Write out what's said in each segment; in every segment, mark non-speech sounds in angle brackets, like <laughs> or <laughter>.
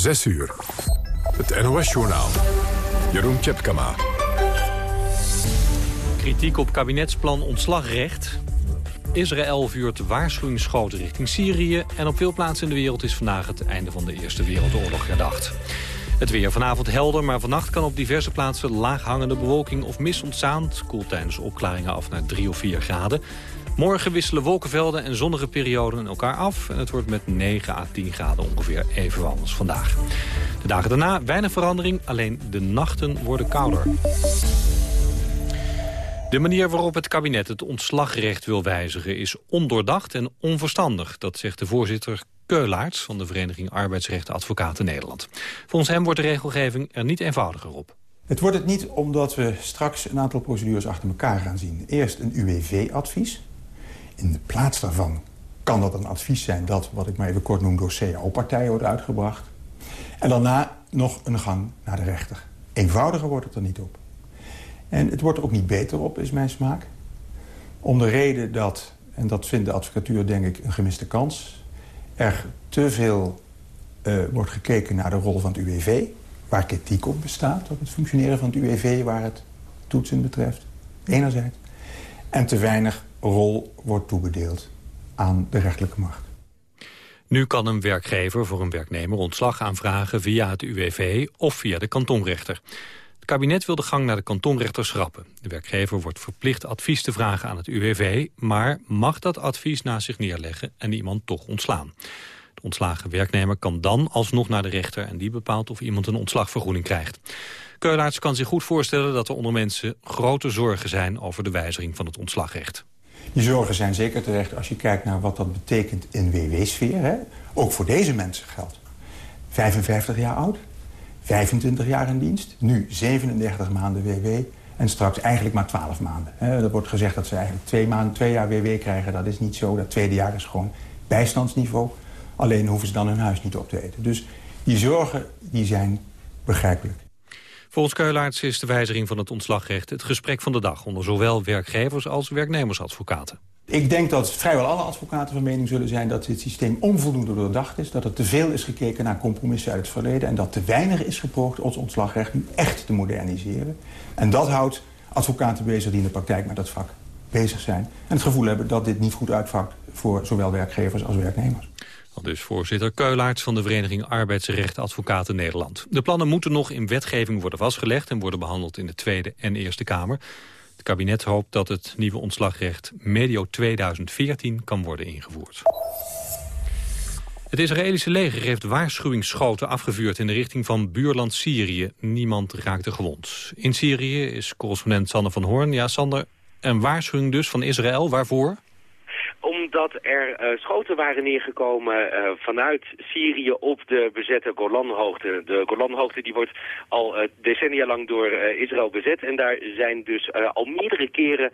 6 uur. Het NOS-journaal. Jeroen Tjepkama. Kritiek op kabinetsplan ontslagrecht. Israël vuurt waarschuwingsschoten richting Syrië... en op veel plaatsen in de wereld is vandaag het einde van de Eerste Wereldoorlog herdacht. Het weer vanavond helder, maar vannacht kan op diverse plaatsen laaghangende bewolking of mist ontstaan. Het koelt tijdens opklaringen af naar 3 of 4 graden. Morgen wisselen wolkenvelden en zonnige perioden elkaar af. En het wordt met 9 à 10 graden ongeveer even warm als vandaag. De dagen daarna weinig verandering, alleen de nachten worden kouder. De manier waarop het kabinet het ontslagrecht wil wijzigen is ondoordacht en onverstandig. Dat zegt de voorzitter Keulaerts van de Vereniging Arbeidsrechten Advocaten Nederland. Volgens hem wordt de regelgeving er niet eenvoudiger op. Het wordt het niet omdat we straks een aantal procedures achter elkaar gaan zien. Eerst een UWV-advies. In de plaats daarvan kan dat een advies zijn dat, wat ik maar even kort noem, door CAO-partijen wordt uitgebracht. En daarna nog een gang naar de rechter. Eenvoudiger wordt het er niet op. En het wordt er ook niet beter op, is mijn smaak. Om de reden dat, en dat vindt de advocatuur denk ik een gemiste kans... er te veel uh, wordt gekeken naar de rol van het UWV... waar kritiek op bestaat, op het functioneren van het UWV... waar het toetsen betreft, enerzijds. En te weinig rol wordt toebedeeld aan de rechterlijke macht. Nu kan een werkgever voor een werknemer ontslag aanvragen via het UWV of via de kantonrechter. Het kabinet wil de gang naar de kantonrechter schrappen. De werkgever wordt verplicht advies te vragen aan het UWV... maar mag dat advies naast zich neerleggen en iemand toch ontslaan. De ontslagen werknemer kan dan alsnog naar de rechter... en die bepaalt of iemand een ontslagvergoeding krijgt. Keulaerts kan zich goed voorstellen dat er onder mensen grote zorgen zijn... over de wijziging van het ontslagrecht. Die zorgen zijn zeker terecht als je kijkt naar wat dat betekent in WW-sfeer. Ook voor deze mensen geldt. 55 jaar oud, 25 jaar in dienst, nu 37 maanden WW en straks eigenlijk maar 12 maanden. Er wordt gezegd dat ze eigenlijk twee, maanden, twee jaar WW krijgen. Dat is niet zo. Dat tweede jaar is gewoon bijstandsniveau. Alleen hoeven ze dan hun huis niet op te eten. Dus die zorgen die zijn begrijpelijk. Volgens Keulaerts is de wijziging van het ontslagrecht het gesprek van de dag... onder zowel werkgevers als werknemersadvocaten. Ik denk dat vrijwel alle advocaten van mening zullen zijn... dat dit systeem onvoldoende doordacht is. Dat er te veel is gekeken naar compromissen uit het verleden... en dat te weinig is gepoogd ons ontslagrecht nu echt te moderniseren. En dat houdt advocaten bezig die in de praktijk met dat vak bezig zijn. En het gevoel hebben dat dit niet goed uitvakt voor zowel werkgevers als werknemers. Dus voorzitter Keulaerts van de Vereniging Arbeidsrechten Advocaten Nederland. De plannen moeten nog in wetgeving worden vastgelegd... en worden behandeld in de Tweede en Eerste Kamer. Het kabinet hoopt dat het nieuwe ontslagrecht medio 2014 kan worden ingevoerd. Het Israëlische leger heeft waarschuwingsschoten afgevuurd in de richting van buurland Syrië. Niemand raakte gewond. In Syrië is correspondent Sander van Hoorn. Ja, Sander, een waarschuwing dus van Israël. Waarvoor? Omdat er uh, schoten waren neergekomen uh, vanuit Syrië op de bezette Golanhoogte. De Golanhoogte die wordt al uh, decennia lang door Israël bezet en daar zijn dus al meerdere keren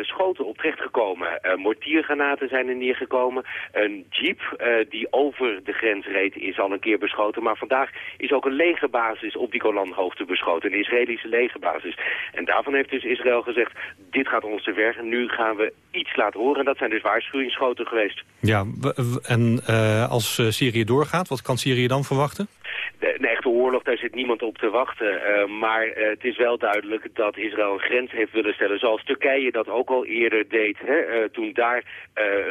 schoten op terechtgekomen. mortiergranaten zijn er neergekomen. Een jeep die over de grens reed is al een keer beschoten. Maar vandaag is ook een legerbasis op die Golanhoogte beschoten. Een Israëlische legerbasis. En daarvan heeft dus Israël gezegd, dit gaat ons te ver. Nu gaan we iets laten horen. En dat zijn dus waarschuwingsschoten geweest. Ja, en uh, als eh, Syrië doorgaat, wat kan Syrië dan verwachten? Een oorlog, daar zit niemand op te wachten. Uh, maar uh, het is wel duidelijk dat Israël een grens heeft willen stellen. Zoals Turkije dat ook al eerder deed. Hè? Uh, toen daar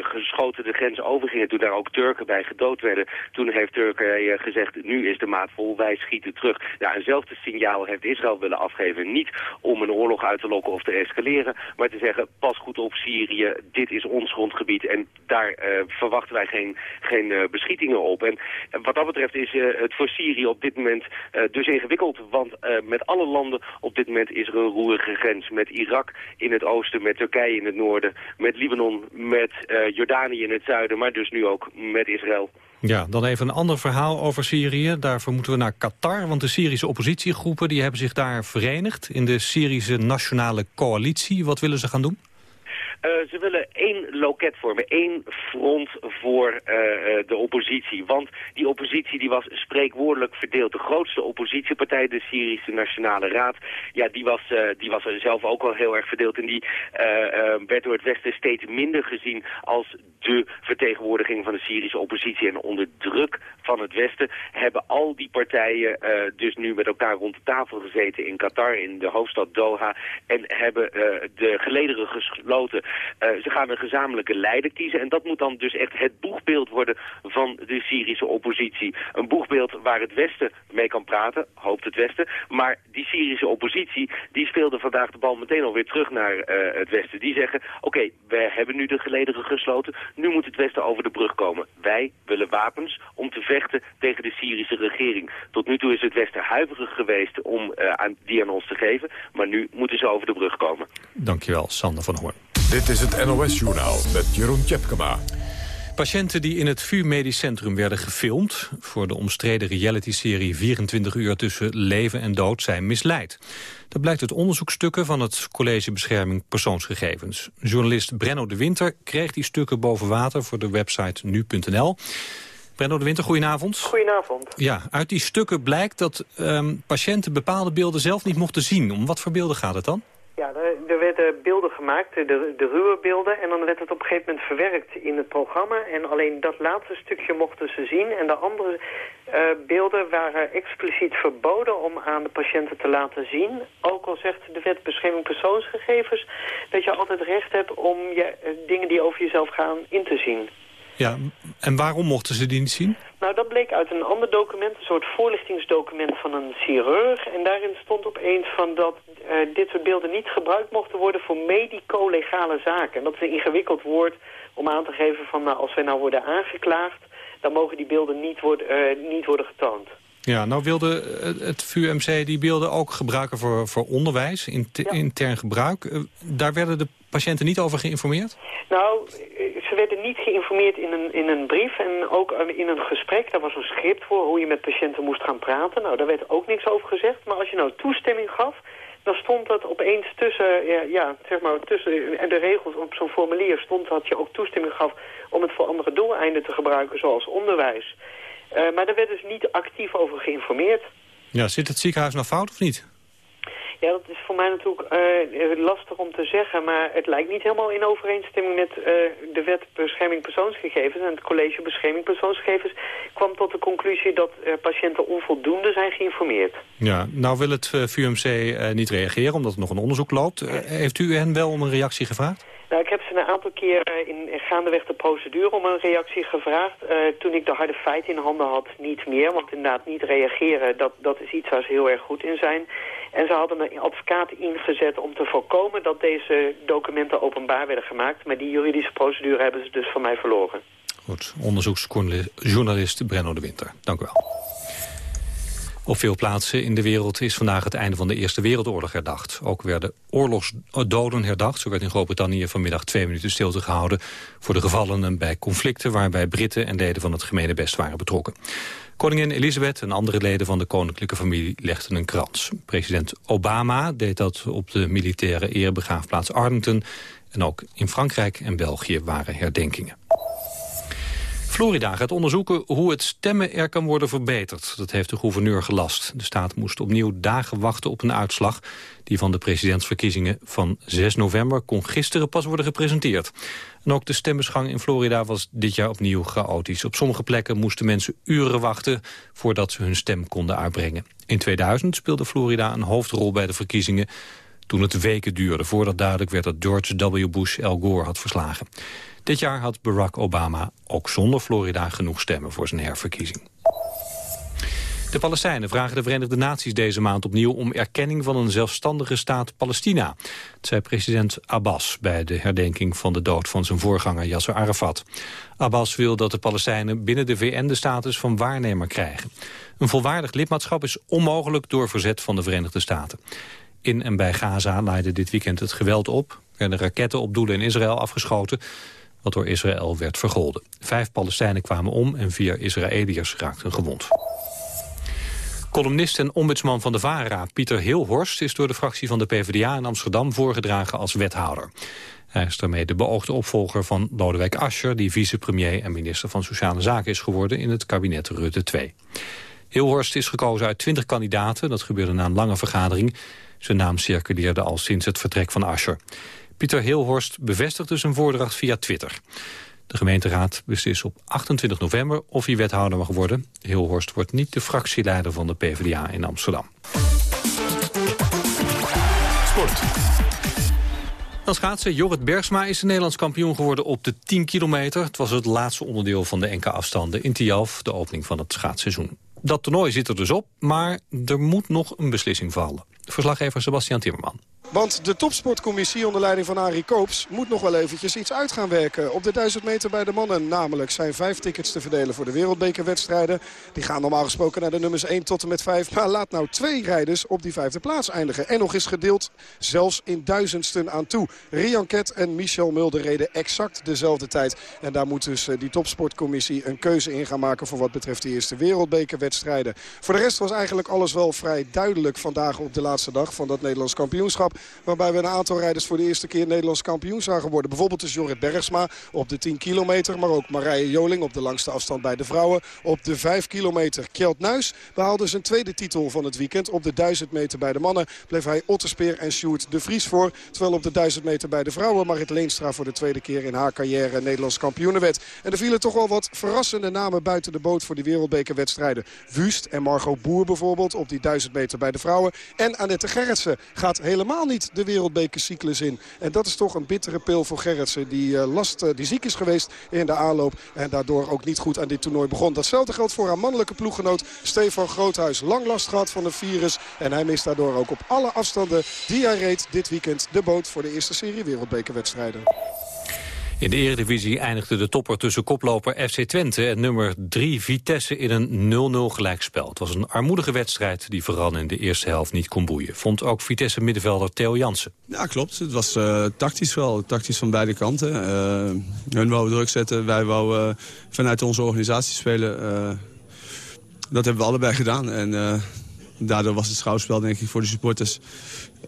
geschoten de grens overgingen, toen daar ook Turken bij gedood werden. Toen heeft Turkije gezegd, nu is de maat vol, wij schieten terug. Ja, eenzelfde signaal heeft Israël willen afgeven. Niet om een oorlog uit te lokken of te escaleren, maar te zeggen, pas goed op Syrië, dit is ons grondgebied. En daar verwachten wij geen, geen beschietingen op. En wat dat betreft is het voor Syrië op dit moment uh, dus ingewikkeld. Want uh, met alle landen op dit moment is er een roerige grens. Met Irak in het oosten, met Turkije in het noorden, met Libanon, met uh, Jordanië in het zuiden, maar dus nu ook met Israël. Ja, dan even een ander verhaal over Syrië. Daarvoor moeten we naar Qatar, want de Syrische oppositiegroepen... die hebben zich daar verenigd in de Syrische Nationale Coalitie. Wat willen ze gaan doen? Ze willen één loket vormen, één front voor de oppositie. Want die oppositie die was spreekwoordelijk verdeeld. De grootste oppositiepartij, de Syrische Nationale Raad, ja, die was, die was zelf ook al heel erg verdeeld. En die werd door het Westen steeds minder gezien als de vertegenwoordiging van de Syrische oppositie. En onder druk van het Westen hebben al die partijen dus nu met elkaar rond de tafel gezeten in Qatar, in de hoofdstad Doha. En hebben de gelederen gesloten. Ze gaan een gezamenlijke leider kiezen. En dat moet dan dus echt het boegbeeld worden van de Syrische oppositie. Een boegbeeld waar het Westen mee kan praten, hoopt het Westen. Maar die Syrische oppositie, die speelde vandaag de bal meteen alweer terug naar uh, het Westen. Die zeggen, oké, we hebben nu de gelederen gesloten, nu moet het Westen over de brug komen. Wij willen wapens om te vechten tegen de Syrische regering. Tot nu toe is het Westen huiverig geweest om uh, aan, die aan ons te geven, maar nu moeten ze over de brug komen. Dankjewel, Sander van Hoorn. Dit is het NOS-journaal met Jeroen Tjepkema. Patiënten die in het VU Medisch Centrum werden gefilmd... voor de omstreden reality-serie 24 uur tussen leven en dood zijn misleid. Dat blijkt uit onderzoekstukken van het College Bescherming Persoonsgegevens. Journalist Brenno de Winter kreeg die stukken boven water voor de website nu.nl. Brenno de Winter, goedenavond. Goedenavond. Ja, uit die stukken blijkt dat um, patiënten bepaalde beelden zelf niet mochten zien. Om wat voor beelden gaat het dan? Ja, er, er, werden beelden gemaakt, de, de ruwe beelden, en dan werd het op een gegeven moment verwerkt in het programma. En alleen dat laatste stukje mochten ze zien. En de andere uh, beelden waren expliciet verboden om aan de patiënten te laten zien. Ook al zegt de wet bescherming persoonsgegevens dat je altijd recht hebt om je, uh, dingen die over jezelf gaan in te zien. Ja, en waarom mochten ze die niet zien? Nou, dat bleek uit een ander document, een soort voorlichtingsdocument van een chirurg. En daarin stond opeens van dat uh, dit soort beelden niet gebruikt mochten worden voor medico-legale zaken. En dat is een ingewikkeld woord om aan te geven van nou, als wij nou worden aangeklaagd, dan mogen die beelden niet, worden, uh, niet worden getoond. Ja, nou wilde het VUMC die beelden ook gebruiken voor, voor onderwijs, in ja. intern gebruik. Uh, daar werden de patiënten niet over geïnformeerd? Nou, ze werden niet geïnformeerd in een, in een brief en ook in een gesprek. Daar was een script voor hoe je met patiënten moest gaan praten. Nou, daar werd ook niks over gezegd. Maar als je nou toestemming gaf, dan stond dat opeens tussen, ja, ja zeg maar, tussen de regels op zo'n formulier stond dat je ook toestemming gaf om het voor andere doeleinden te gebruiken, zoals onderwijs. Uh, maar daar werd dus niet actief over geïnformeerd. Ja, zit het ziekenhuis nou fout of niet? Ja, dat is voor mij natuurlijk uh, lastig om te zeggen, maar het lijkt niet helemaal in overeenstemming met uh, de wet bescherming persoonsgegevens. En het college bescherming persoonsgegevens kwam tot de conclusie dat uh, patiënten onvoldoende zijn geïnformeerd. Ja, nou wil het VUMC niet reageren omdat er nog een onderzoek loopt. heeft u hen wel om een reactie gevraagd? Nou, ik heb ze een aantal keer in, in gaandeweg de procedure om een reactie gevraagd. Uh, toen ik de harde feiten in handen had, niet meer. Want inderdaad niet reageren, dat, dat is iets waar ze heel erg goed in zijn. En ze hadden een advocaat ingezet om te voorkomen dat deze documenten openbaar werden gemaakt. Maar die juridische procedure hebben ze dus van mij verloren. Goed, onderzoeksjournalist Brenno de Winter. Dank u wel. Op veel plaatsen in de wereld is vandaag het einde van de Eerste Wereldoorlog herdacht. Ook werden oorlogsdoden herdacht. Zo werd in Groot-Brittannië vanmiddag twee minuten stilte gehouden... voor de gevallenen bij conflicten waarbij Britten en leden van het gemene best waren betrokken. Koningin Elisabeth en andere leden van de koninklijke familie legden een krans. President Obama deed dat op de militaire eerbegraafplaats Arlington. En ook in Frankrijk en België waren herdenkingen. Florida gaat onderzoeken hoe het stemmen er kan worden verbeterd. Dat heeft de gouverneur gelast. De staat moest opnieuw dagen wachten op een uitslag. Die van de presidentsverkiezingen van 6 november kon gisteren pas worden gepresenteerd. En ook de stembusgang in Florida was dit jaar opnieuw chaotisch. Op sommige plekken moesten mensen uren wachten voordat ze hun stem konden uitbrengen. In 2000 speelde Florida een hoofdrol bij de verkiezingen toen het weken duurde voordat duidelijk werd dat George W. Bush Al Gore had verslagen. Dit jaar had Barack Obama ook zonder Florida genoeg stemmen voor zijn herverkiezing. De Palestijnen vragen de Verenigde Naties deze maand opnieuw om erkenning van een zelfstandige staat Palestina. Dat zei president Abbas bij de herdenking van de dood van zijn voorganger Yasser Arafat. Abbas wil dat de Palestijnen binnen de VN de status van waarnemer krijgen. Een volwaardig lidmaatschap is onmogelijk door verzet van de Verenigde Staten. In en bij Gaza leidde dit weekend het geweld op. Er werden raketten op doelen in Israël afgeschoten wat door Israël werd vergolden. Vijf Palestijnen kwamen om en vier Israëliërs raakten gewond. Columnist en ombudsman van de VARA, Pieter Hilhorst... is door de fractie van de PvdA in Amsterdam voorgedragen als wethouder. Hij is daarmee de beoogde opvolger van Lodewijk Asscher... die vicepremier en minister van Sociale Zaken is geworden... in het kabinet Rutte II. Hilhorst is gekozen uit 20 kandidaten. Dat gebeurde na een lange vergadering. Zijn naam circuleerde al sinds het vertrek van Asscher. Pieter Hilhorst bevestigde zijn voordracht via Twitter. De gemeenteraad beslist op 28 november of hij wethouder mag worden. Hilhorst wordt niet de fractieleider van de PvdA in Amsterdam. Sport. Dan schaatsen. Jorrit Bergsma is de Nederlands kampioen geworden op de 10 kilometer. Het was het laatste onderdeel van de NK-afstanden in Tialf, de opening van het schaatsseizoen. Dat toernooi zit er dus op, maar er moet nog een beslissing vallen. Verslaggever Sebastian Timmerman. Want de topsportcommissie onder leiding van Arie Koops moet nog wel eventjes iets uit gaan werken. Op de 1000 meter bij de mannen namelijk zijn vijf tickets te verdelen voor de wereldbekerwedstrijden. Die gaan normaal gesproken naar de nummers 1 tot en met 5. Maar laat nou twee rijders op die vijfde plaats eindigen. En nog eens gedeeld zelfs in duizendsten aan toe. Rian Ket en Michel Mulder reden exact dezelfde tijd. En daar moet dus eh, die topsportcommissie een keuze in gaan maken voor wat betreft de eerste wereldbekerwedstrijden. Voor de rest was eigenlijk alles wel vrij duidelijk vandaag op de laatste dag van dat Nederlands kampioenschap. Waarbij we een aantal rijders voor de eerste keer Nederlands kampioen zagen worden. Bijvoorbeeld dus Jorrit Bergsma op de 10 kilometer. Maar ook Marije Joling op de langste afstand bij de vrouwen. Op de 5 kilometer Kjeld Nuis behaalde zijn tweede titel van het weekend. Op de 1000 meter bij de mannen bleef hij Otterspeer en Sjoerd de Vries voor. Terwijl op de 1000 meter bij de vrouwen Marit Leenstra voor de tweede keer in haar carrière Nederlands kampioen werd. En er vielen toch wel wat verrassende namen buiten de boot voor die wereldbekerwedstrijden. Wust en Margot Boer bijvoorbeeld op die 1000 meter bij de vrouwen. En Annette Gerritsen gaat helemaal niet de wereldbekercyclus in. En dat is toch een bittere pil voor Gerritsen. Die, uh, last, uh, die ziek is geweest in de aanloop. En daardoor ook niet goed aan dit toernooi begon. Datzelfde geldt voor haar mannelijke ploeggenoot Stefan Groothuis. Lang last gehad van een virus. En hij mist daardoor ook op alle afstanden die hij reed dit weekend de boot voor de eerste serie wereldbekerwedstrijden. In de eredivisie eindigde de topper tussen koploper FC Twente en nummer 3 Vitesse in een 0-0 gelijkspel. Het was een armoedige wedstrijd die vooral in de eerste helft niet kon boeien. Vond ook Vitesse middenvelder Theo Jansen. Ja, klopt. Het was uh, tactisch wel. Tactisch van beide kanten. Uh, hun wou druk zetten, wij wou uh, vanuit onze organisatie spelen. dat hebben we allebei gedaan. En daardoor was het schouwspel denk ik voor de supporters.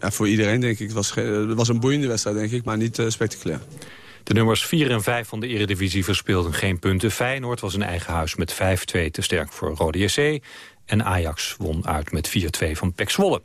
Ja, voor iedereen denk ik. Het was, het was een boeiende wedstrijd denk ik, maar niet spectaculair. De nummers 4 en 5 van de Eredivisie verspeelden geen punten. Feyenoord was in eigen huis met 5-2 te sterk voor Rode JC. En Ajax won uit met 4-2 van Pek Zwolle.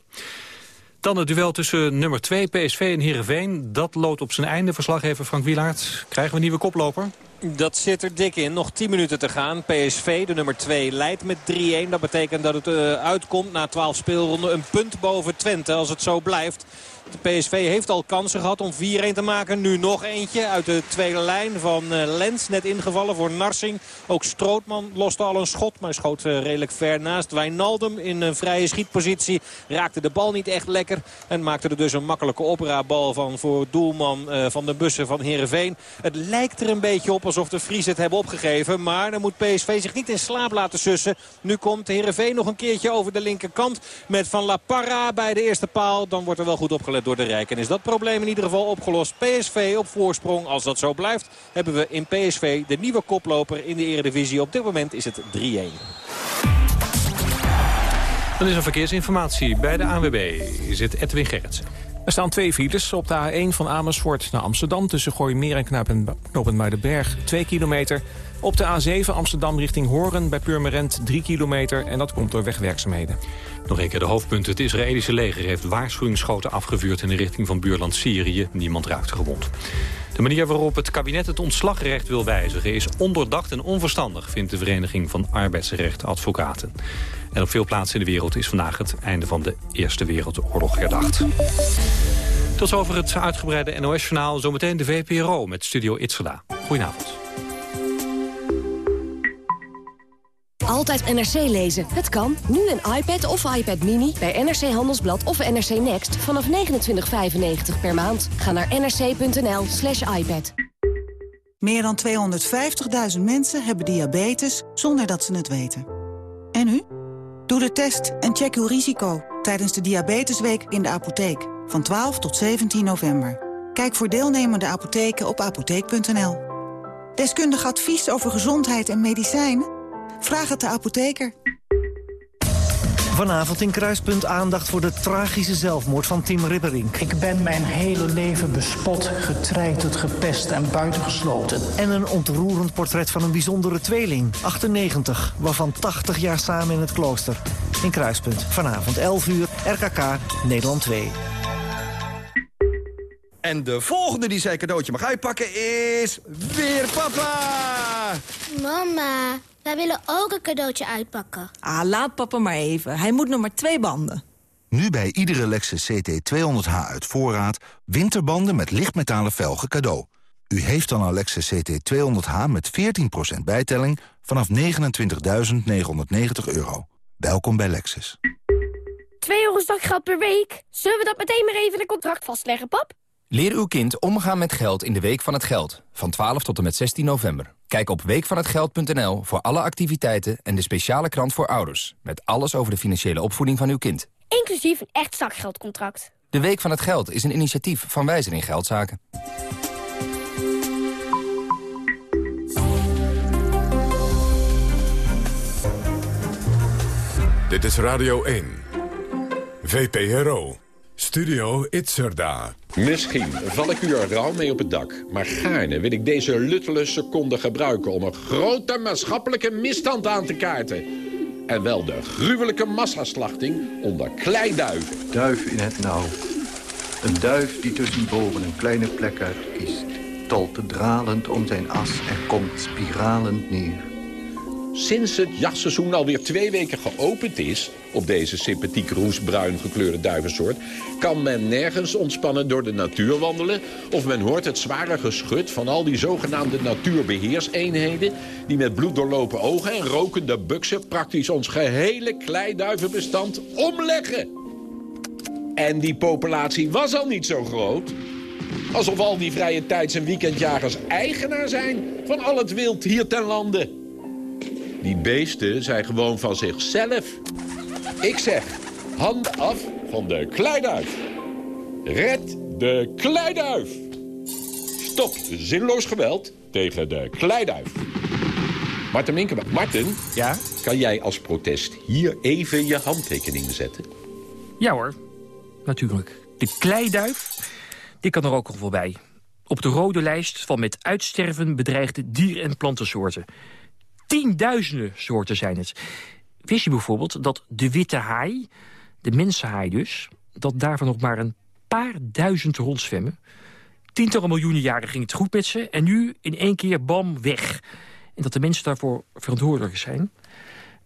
Dan het duel tussen nummer 2 PSV en Heerenveen. Dat loopt op zijn einde. Verslaggever Frank Wielaert. Krijgen we een nieuwe koploper? Dat zit er dik in. Nog 10 minuten te gaan. PSV, de nummer 2, leidt met 3-1. Dat betekent dat het uh, uitkomt na 12 speelronden. Een punt boven Twente als het zo blijft. De PSV heeft al kansen gehad om 4-1 te maken. Nu nog eentje uit de tweede lijn van uh, Lens. Net ingevallen voor Narsing. Ook Strootman loste al een schot. Maar schoot uh, redelijk ver naast. Wijnaldum in een vrije schietpositie. Raakte de bal niet echt lekker. En maakte er dus een makkelijke operabal van voor doelman uh, van de bussen van Heerenveen. Het lijkt er een beetje op alsof de Fries het hebben opgegeven. Maar dan moet PSV zich niet in slaap laten sussen. Nu komt Heerenveen nog een keertje over de linkerkant. Met Van La Parra bij de eerste paal. Dan wordt er wel goed door de Rijk. En is dat probleem in ieder geval opgelost. PSV op voorsprong. Als dat zo blijft hebben we in PSV de nieuwe koploper in de Eredivisie. Op dit moment is het 3-1. Dan is er verkeersinformatie. Bij de ANWB zit Edwin Gerritsen. Er staan twee files op de A1 van Amersfoort naar Amsterdam... tussen Gooimeer en Knopen Muidenberg, 2 kilometer. Op de A7 Amsterdam richting Horen bij Purmerend 3 kilometer... en dat komt door wegwerkzaamheden. Nog een keer de hoofdpunten. Het Israëlische leger heeft waarschuwingsschoten afgevuurd... in de richting van buurland Syrië. Niemand raakte gewond. De manier waarop het kabinet het ontslagrecht wil wijzigen... is ondoordacht en onverstandig, vindt de Vereniging van Arbeidsrechtadvocaten. En op veel plaatsen in de wereld is vandaag het einde van de Eerste Wereldoorlog herdacht. Tot zover het uitgebreide NOS-journaal. Zometeen de VPRO met Studio Itzela. Goedenavond. Altijd NRC lezen. Het kan. Nu een iPad of iPad Mini bij NRC Handelsblad of NRC Next vanaf 29,95 per maand. Ga naar nrc.nl slash iPad. Meer dan 250.000 mensen hebben diabetes zonder dat ze het weten. En u? Doe de test en check uw risico tijdens de Diabetesweek in de apotheek. Van 12 tot 17 november. Kijk voor deelnemende apotheken op apotheek.nl. Deskundig advies over gezondheid en medicijnen? Vraag het de apotheker. Vanavond in Kruispunt aandacht voor de tragische zelfmoord van Tim Ribberink. Ik ben mijn hele leven bespot, getreiterd, gepest en buitengesloten. En een ontroerend portret van een bijzondere tweeling, 98, waarvan 80 jaar samen in het klooster. In Kruispunt, vanavond 11 uur, RKK, Nederland 2. En de volgende die zijn cadeautje mag uitpakken is... weer papa! Mama, wij willen ook een cadeautje uitpakken. Ah, laat papa maar even. Hij moet nog maar twee banden. Nu bij iedere Lexus CT200H uit voorraad... winterbanden met lichtmetalen velgen cadeau. U heeft dan een Lexus CT200H met 14% bijtelling... vanaf 29.990 euro. Welkom bij Lexus. 2 euro zakgeld per week? Zullen we dat meteen maar even in een contract vastleggen, pap? Leer uw kind omgaan met geld in de Week van het Geld. Van 12 tot en met 16 november. Kijk op weekvanhetgeld.nl voor alle activiteiten en de speciale krant voor ouders. Met alles over de financiële opvoeding van uw kind. Inclusief een echt zakgeldcontract. De Week van het Geld is een initiatief van Wijzer in Geldzaken. Dit is Radio 1. VPRO. Studio Itzerda. Misschien val ik u er rauw mee op het dak. Maar gaarne wil ik deze luttele seconde gebruiken... om een grote maatschappelijke misstand aan te kaarten. En wel de gruwelijke massaslachting onder kleiduiven. Duif in het nauw. Een duif die tussen bomen een kleine plek uitkiest. Tolt dralend om zijn as en komt spiralend neer. Sinds het jachtseizoen alweer twee weken geopend is... op deze sympathiek roesbruin gekleurde duivensoort... kan men nergens ontspannen door de natuur wandelen... of men hoort het zware geschut van al die zogenaamde natuurbeheerseenheden... die met bloed doorlopen ogen en rokende buksen... praktisch ons gehele kleiduivenbestand omleggen. En die populatie was al niet zo groot... Alsof al die vrije tijds- en weekendjagers eigenaar zijn van al het wild hier ten lande. Die beesten zijn gewoon van zichzelf. Ik zeg, hand af van de kleiduif. Red de kleiduif. Stop zinloos geweld tegen de kleiduif. Martin Minkenbach. Martin, ja? kan jij als protest hier even je handtekening zetten? Ja hoor, natuurlijk. De kleiduif, die kan er ook al voorbij. Op de rode lijst van met uitsterven bedreigde dier- en plantensoorten. Tienduizenden soorten zijn het. Wist je bijvoorbeeld dat de witte haai, de mensenhaai dus... dat daarvan nog maar een paar duizend rondzwemmen? Tientallen miljoenen jaren ging het goed met ze... en nu in één keer bam, weg. En dat de mensen daarvoor verantwoordelijk zijn.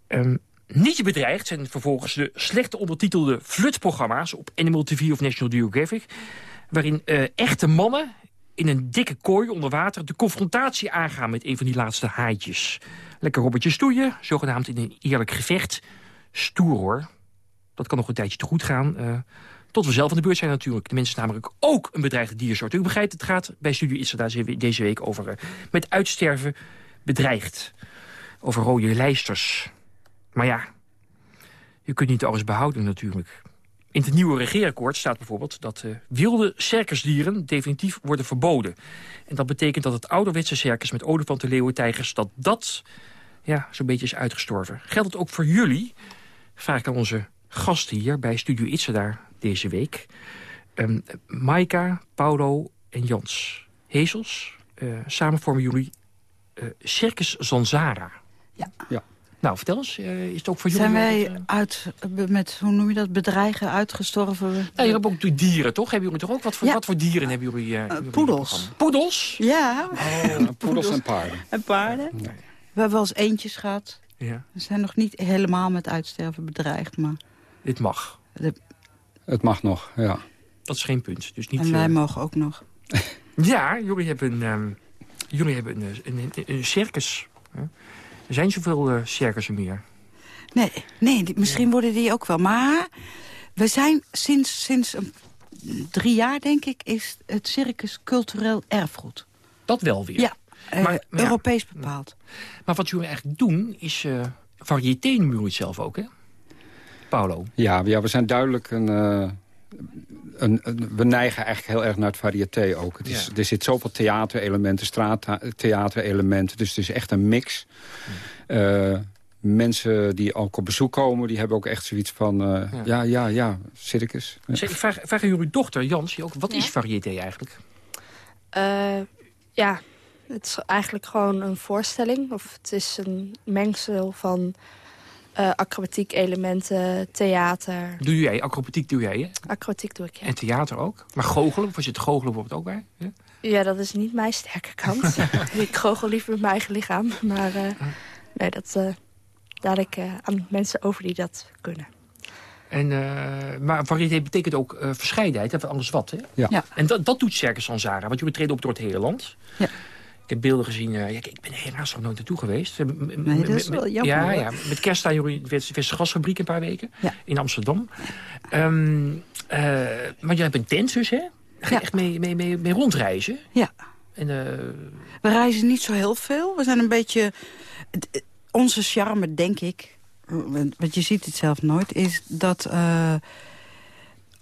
Um, niet bedreigd zijn vervolgens de slecht ondertitelde flutprogramma's... op Animal TV of National Geographic... waarin uh, echte mannen in een dikke kooi onder water... de confrontatie aangaan met een van die laatste haaitjes. Lekker robbertje stoeien, zogenaamd in een eerlijk gevecht. Stoer hoor. Dat kan nog een tijdje te goed gaan. Uh, tot we zelf aan de beurt zijn natuurlijk. De mensen namelijk ook een bedreigde diersoort. U begrijpt, het gaat bij Studio Itzada deze week over... Uh, met uitsterven bedreigd. Over rode lijsters. Maar ja, je kunt niet alles behouden natuurlijk. In het nieuwe regeerakkoord staat bijvoorbeeld dat uh, wilde circusdieren definitief worden verboden. En dat betekent dat het ouderwetse circus met olifanten, leeuwen, tijgers... dat dat ja, zo'n beetje is uitgestorven. Geldt het ook voor jullie? Vraag ik aan onze gasten hier bij Studio Itzada deze week. Um, Maika, Paulo en Jans. Hezels, uh, samen vormen jullie uh, Circus Zanzara. Ja. ja. Nou, vertel eens, uh, is het ook voor jullie... Zijn wij uit, met, hoe noem je dat, bedreigen, uitgestorven? Ja, jullie hebben ook dieren, toch? Hebben jullie toch ook? Wat voor, ja. wat voor dieren hebben jullie? Uh, uh, poedels. Poedels? Ja. Oh, <laughs> poedels en paarden. En paarden. Nee. We hebben wel eens eentjes gehad. Ja. We zijn nog niet helemaal met uitsterven bedreigd, maar... Dit mag. De... Het mag nog, ja. Dat is geen punt. Dus niet, en wij mogen ook nog. ja, jullie hebben, um, jullie hebben een, een, een, een circus... Hè? Er zijn zoveel uh, circussen meer. Nee, nee die, misschien ja. worden die ook wel. Maar we zijn sinds, sinds een, drie jaar, denk ik... is het circus cultureel erfgoed. Dat wel weer. Ja, uh, maar, maar Europees ja. bepaald. Maar wat jullie eigenlijk doen, is uh, noemen jullie het zelf ook, hè? Paulo. Ja, ja we zijn duidelijk een... Uh, een, een, we neigen eigenlijk heel erg naar het variété ook. Het is, ja. Er zit zoveel theaterelementen, straattheaterelementen. Dus het is echt een mix. Uh, mensen die ook op bezoek komen... die hebben ook echt zoiets van, eh, ja. ja, ja, circus. Zeg, ik vraag, vraag aan jullie dochter, Jans, ook, wat is variété eigenlijk? Uh, ja, het is eigenlijk gewoon een voorstelling. Of het is een mengsel van uh, acrobatiek elementen, theater. Doe jij, acrobatiek doe jij, hè? Acrobatiek doe ik, ja. En theater ook? Maar goochelen, of je het goochelen bijvoorbeeld ook bij? Ja? ja, dat is niet mijn sterke kant. <laughs> <laughs> ik goochel liever met mijn eigen lichaam. Maar uh, nee, dat uh, laat ik aan mensen over die dat kunnen. En, maar variëteit betekent ook verscheidenheid, of alles wat, hè? Ja. ja. En dat, dat doet Circus Sanzara, want jullie treden op door het hele land. Ja. Ik heb beelden gezien. Uh, ja, ik ben helaas nog nooit naartoe geweest. Nee, dat is wel jammer. Ja, ja, met kerst staan jullie de Westerse gasfabriek een paar weken. Ja. In Amsterdam. Um, uh, maar jij hebt een tent dus, hè? Ga je echt mee, mee, mee, mee rondreizen? Ja. En, uh... We reizen niet zo heel veel. We zijn een beetje... Onze charme, denk ik... Want je ziet het zelf nooit, is dat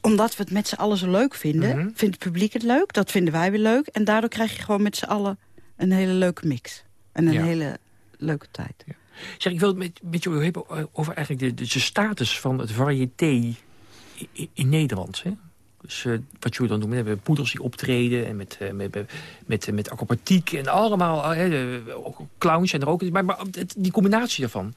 omdat we het met z'n allen zo leuk vinden... Mhm. Mm -hmm. vindt het publiek het leuk, dat vinden wij weer leuk. En daardoor krijg je gewoon met z'n allen een hele leuke mix. En een ja. hele leuke tijd. Ja. Zeg, ik wil het met, met jou hebben over eigenlijk de, de, de status van het variété in, in Nederland. Hè? Dus uh, wat jullie dan doen, we hebben poedels die optreden... en met, uh, met, met, met, met acrobatiek en allemaal, uh, ook clowns zijn er ook. Maar, maar die combinatie daarvan...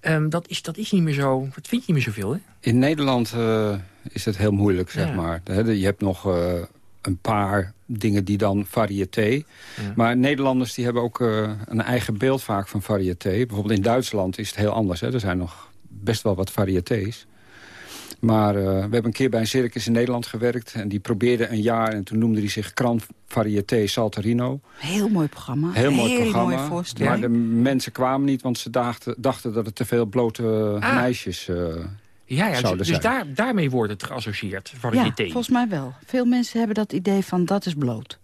Um, dat, is, dat is niet meer zo, dat vind je niet meer zoveel, hè? In Nederland uh, is het heel moeilijk, zeg ja. maar. Je hebt nog uh, een paar dingen die dan variété. Ja. Maar Nederlanders die hebben ook uh, een eigen beeld vaak van variété. Bijvoorbeeld in Duitsland is het heel anders. Hè? Er zijn nog best wel wat variétés. Maar uh, we hebben een keer bij een circus in Nederland gewerkt. En die probeerde een jaar en toen noemde hij zich Krant Varieté Salterino. Heel mooi programma. Heel mooi Heel programma. Maar de mensen kwamen niet, want ze dachten, dachten dat het te veel blote ah. meisjes uh, ja, ja, zouden dus, zijn. Dus daar, daarmee wordt het geassocieerd, variété. Ja, volgens mij wel. Veel mensen hebben dat idee van dat is bloot.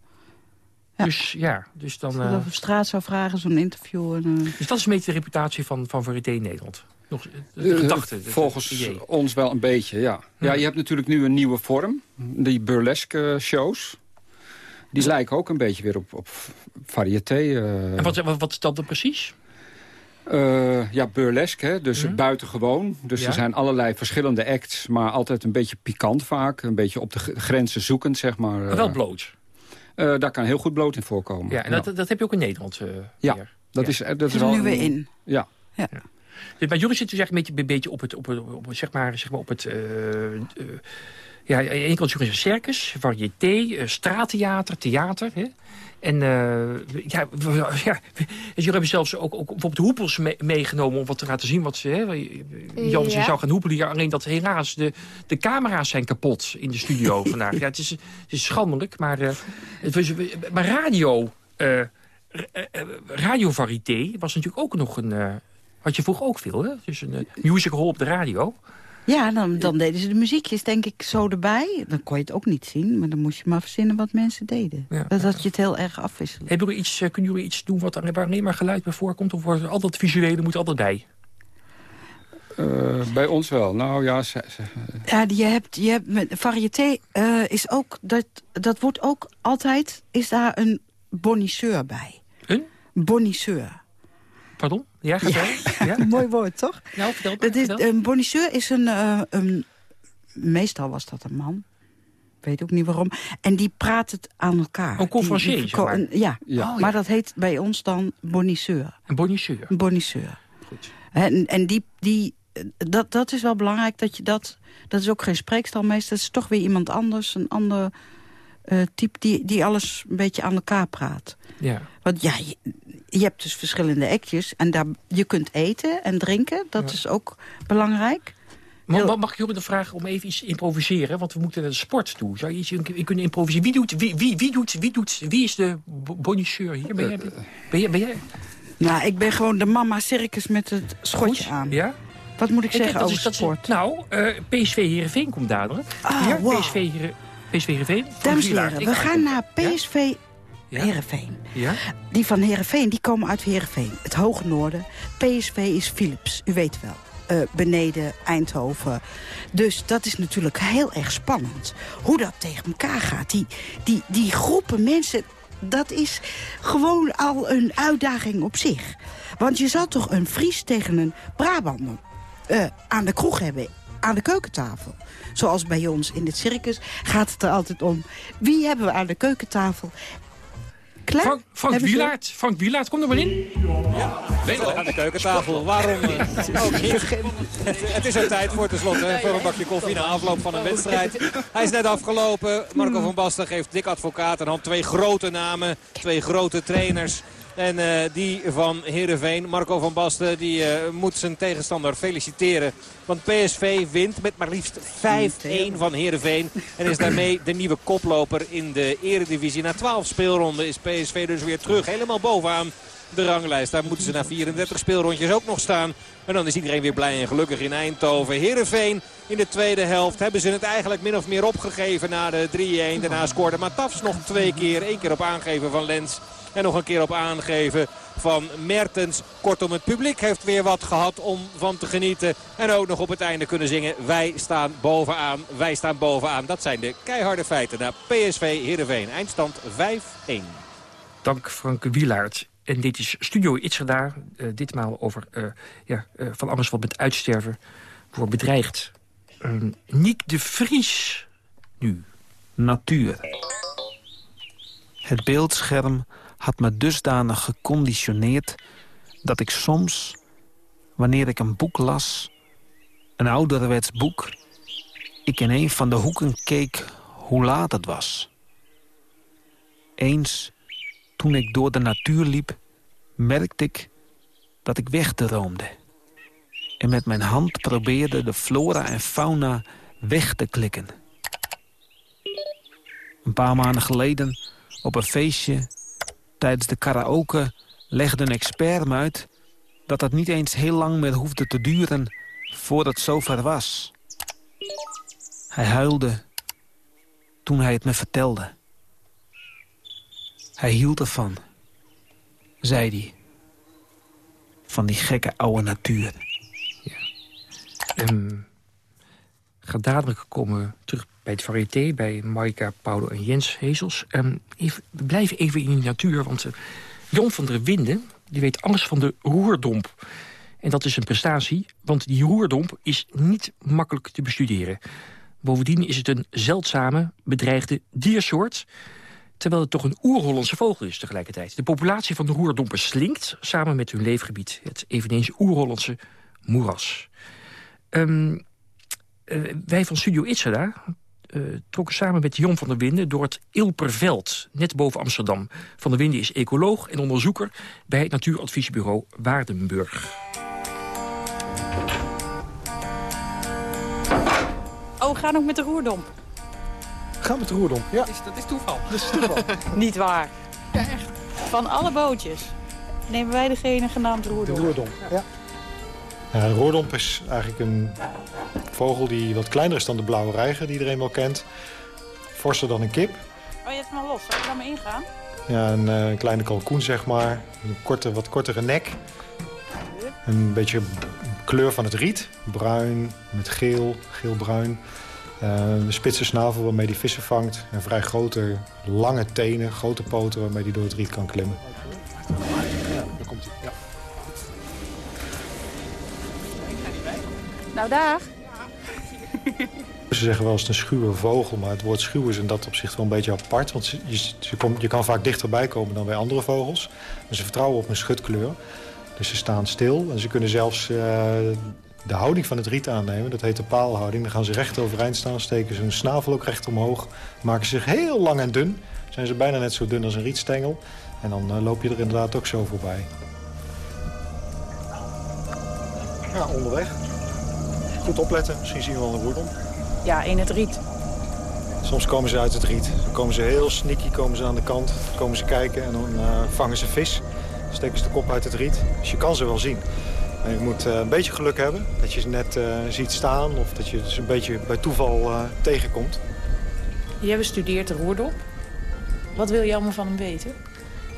Ja. Dus ja, dus dan... Uh, op straat zou vragen, zo'n interview. En, uh... Dus dat is een beetje de reputatie van, van variété in Nederland? Nog, de, de gedachte, volgens idee. ons wel een beetje, ja. ja. Ja, je hebt natuurlijk nu een nieuwe vorm. Die burlesque shows. Die lijken ook een beetje weer op, op variété. en wat, wat, wat is dat dan precies? Uh, ja, burlesque, hè? dus mm. buitengewoon. Dus ja. er zijn allerlei verschillende acts, maar altijd een beetje pikant vaak. Een beetje op de grenzen zoekend, zeg maar. Maar wel bloot? Uh, daar kan heel goed bloot in voorkomen. Ja, en ja. Dat, dat heb je ook in Nederland uh, Ja, dat is, dat is er al... nu weer in. Ja. ja. Dus, maar jullie zitten dus een beetje, een beetje op het, op het, op het, zeg maar, zeg maar op het... ja, aan de ene kant een circus, variété, straattheater, theater... Hè? En uh, ja, ja, jullie hebben zelfs ook, ook bijvoorbeeld hoepels mee, meegenomen om wat te laten zien. Wat ze, hè, Jan ja. zou gaan hoepelen hier. Alleen dat helaas de, de camera's zijn kapot in de studio <laughs> vandaag. Ja, het, is, het is schandelijk, maar, uh, het was, maar radio, uh, was natuurlijk ook nog een... had je vroeger ook veel, hè? Dus een musical op de radio. Ja, dan, dan deden ze de muziekjes denk ik zo erbij. Dan kon je het ook niet zien, maar dan moest je maar verzinnen wat mensen deden. Ja. Dat had je het heel erg afwisselen. Hebben jullie iets, kunnen jullie iets doen wat er, waar alleen maar geluid bij voorkomt? Of wordt al dat visuele moet altijd bij? Uh, bij ons wel. Nou ja, ze, ze, ja je hebt, je hebt met variété uh, is ook dat dat wordt ook altijd is daar een bonisseur bij. Een bonisseur. Pardon? Ja, gaat ja. ja? <laughs> Mooi woord, toch? Nou, vertel, dat is. Een bonisseur is een, uh, een... Meestal was dat een man. Ik weet ook niet waarom. En die praat het aan elkaar. Een conferencier, maar. Ja, ja. Oh, maar dat heet bij ons dan bonisseur. Een bonisseur? Een bonisseur. Goed. En, en die... die dat, dat is wel belangrijk dat je dat... Dat is ook geen spreekstalmeester. Dat is toch weer iemand anders. Een ander uh, type die, die alles een beetje aan elkaar praat. Ja. Want ja, je, je hebt dus verschillende actjes. En daar, je kunt eten en drinken. Dat ja. is ook belangrijk. Mag, mag ik je op de vraag om even iets improviseren? Want we moeten naar de sport toe. Zou je iets kunnen improviseren? Wie doet, wie, wie, wie doet, wie doet, wie is de bonisseur hier? Ben jij, ben jij, ben jij? Nou, ik ben gewoon de mama circus met het schotje Goed. aan. Ja? Wat moet ik, ik zeggen dat over is, sport? Is, nou, uh, PSV Heerenveen komt dadelijk. Ah, ja, wow. PSV, Heeren, PSV Heerenveen. Dames en heren, we gaan naar PSV ja? Heerenveen. Ja? Die van Heerenveen, die komen uit Heerenveen. Het hoge noorden. PSV is Philips, u weet wel. Uh, beneden Eindhoven. Dus dat is natuurlijk heel erg spannend. Hoe dat tegen elkaar gaat. Die, die, die groepen mensen, dat is gewoon al een uitdaging op zich. Want je zal toch een Fries tegen een Brabander uh, aan de kroeg hebben, aan de keukentafel. Zoals bij ons in het circus gaat het er altijd om... wie hebben we aan de keukentafel Klaar? Frank, Frank Wielaert. Frank Wielaert, kom er maar in. Ja, aan de keukentafel. Waarom uh, ook niet? Het is er tijd voor tenslotte voor een bakje koffie na afloop van een wedstrijd. Hij is net afgelopen. Marco van Basten geeft dik advocaat en dan twee grote namen. Twee grote trainers. En uh, die van Heerenveen, Marco van Basten, die uh, moet zijn tegenstander feliciteren. Want PSV wint met maar liefst 5-1 van Heerenveen. En is daarmee de nieuwe koploper in de eredivisie. Na 12 speelronden is PSV dus weer terug. Helemaal bovenaan de ranglijst. Daar moeten ze na 34 speelrondjes ook nog staan. En dan is iedereen weer blij en gelukkig in Eindhoven. Heerenveen in de tweede helft hebben ze het eigenlijk min of meer opgegeven na de 3-1. Daarna scoorde Matafs nog twee keer. Eén keer op aangeven van Lens. En nog een keer op aangeven van Mertens. Kortom, het publiek heeft weer wat gehad om van te genieten. En ook nog op het einde kunnen zingen. Wij staan bovenaan, wij staan bovenaan. Dat zijn de keiharde feiten naar PSV Heerenveen. Eindstand 5-1. Dank Frank Wielaert. En dit is Studio Itzerda. Uh, ditmaal over uh, ja, uh, Van Amersfoort met uitsterven voor bedreigd. Niek de Vries nu. Natuur. Het beeldscherm had me dusdanig geconditioneerd... dat ik soms, wanneer ik een boek las, een ouderwets boek... ik in een van de hoeken keek hoe laat het was. Eens, toen ik door de natuur liep, merkte ik dat ik wegdroomde. En met mijn hand probeerde de flora en fauna weg te klikken. Een paar maanden geleden, op een feestje Tijdens de karaoke legde een expert me uit... dat het niet eens heel lang meer hoefde te duren voordat het zover was. Hij huilde toen hij het me vertelde. Hij hield ervan, zei hij. Van die gekke oude natuur. Ja. Um, ga dadelijk komen terug bij het Varieté, bij Maika, Paulo en Jens Hezels. Even, we blijven even in de natuur, want uh, Jon van der Winden... die weet alles van de roerdomp. En dat is een prestatie, want die roerdomp is niet makkelijk te bestuderen. Bovendien is het een zeldzame, bedreigde diersoort... terwijl het toch een oer-Hollandse vogel is tegelijkertijd. De populatie van de roerdompen slinkt samen met hun leefgebied... het eveneens oer-Hollandse moeras. Um, uh, wij van Studio Itzada trokken samen met Jon van der Winden door het Ilperveld, net boven Amsterdam. Van der Winden is ecoloog en onderzoeker bij het natuuradviesbureau Waardenburg. Oh, we gaan ook met de roerdomp. Gaan met de roerdomp, ja. Dat is, dat is toeval. Dat is toeval. <laughs> Niet waar. Ja, echt. Van alle bootjes nemen wij degene genaamd roerdomp. De roerdomp, ja. ja. De roerdomp is eigenlijk een vogel die wat kleiner is dan de blauwe reiger, die iedereen wel kent. Forser dan een kip. Oh, je hebt hem al los. Zal ik er maar ingaan? Ja, een, uh, een kleine kalkoen, zeg maar. Een korte, wat kortere nek. Een beetje kleur van het riet. Bruin met geel, geelbruin. Uh, een spitse snavel waarmee hij vissen vangt. En vrij grote, lange tenen, grote poten waarmee hij door het riet kan klimmen. Ja, daar komt hij. Ja. Nou, dag. Ze zeggen wel eens een schuwe vogel, maar het woord schuw is in dat opzicht wel een beetje apart. Want je, je, kom, je kan vaak dichterbij komen dan bij andere vogels. En ze vertrouwen op hun schutkleur. Dus ze staan stil en ze kunnen zelfs uh, de houding van het riet aannemen. Dat heet de paalhouding. Dan gaan ze recht overeind staan, steken ze hun snavel ook recht omhoog. Maken ze zich heel lang en dun. Zijn ze bijna net zo dun als een rietstengel. En dan uh, loop je er inderdaad ook zo voorbij. Ja, onderweg. Goed opletten, misschien zien we wel een roerdom. Ja, in het riet. Soms komen ze uit het riet. Dan komen ze heel sneaky komen ze aan de kant. Dan komen ze kijken en dan uh, vangen ze vis. Dan steken ze de kop uit het riet. Dus je kan ze wel zien. Maar je moet uh, een beetje geluk hebben. Dat je ze net uh, ziet staan of dat je ze een beetje bij toeval tegenkomt. Jij bestudeert de roerdop. Wat wil je allemaal van hem weten?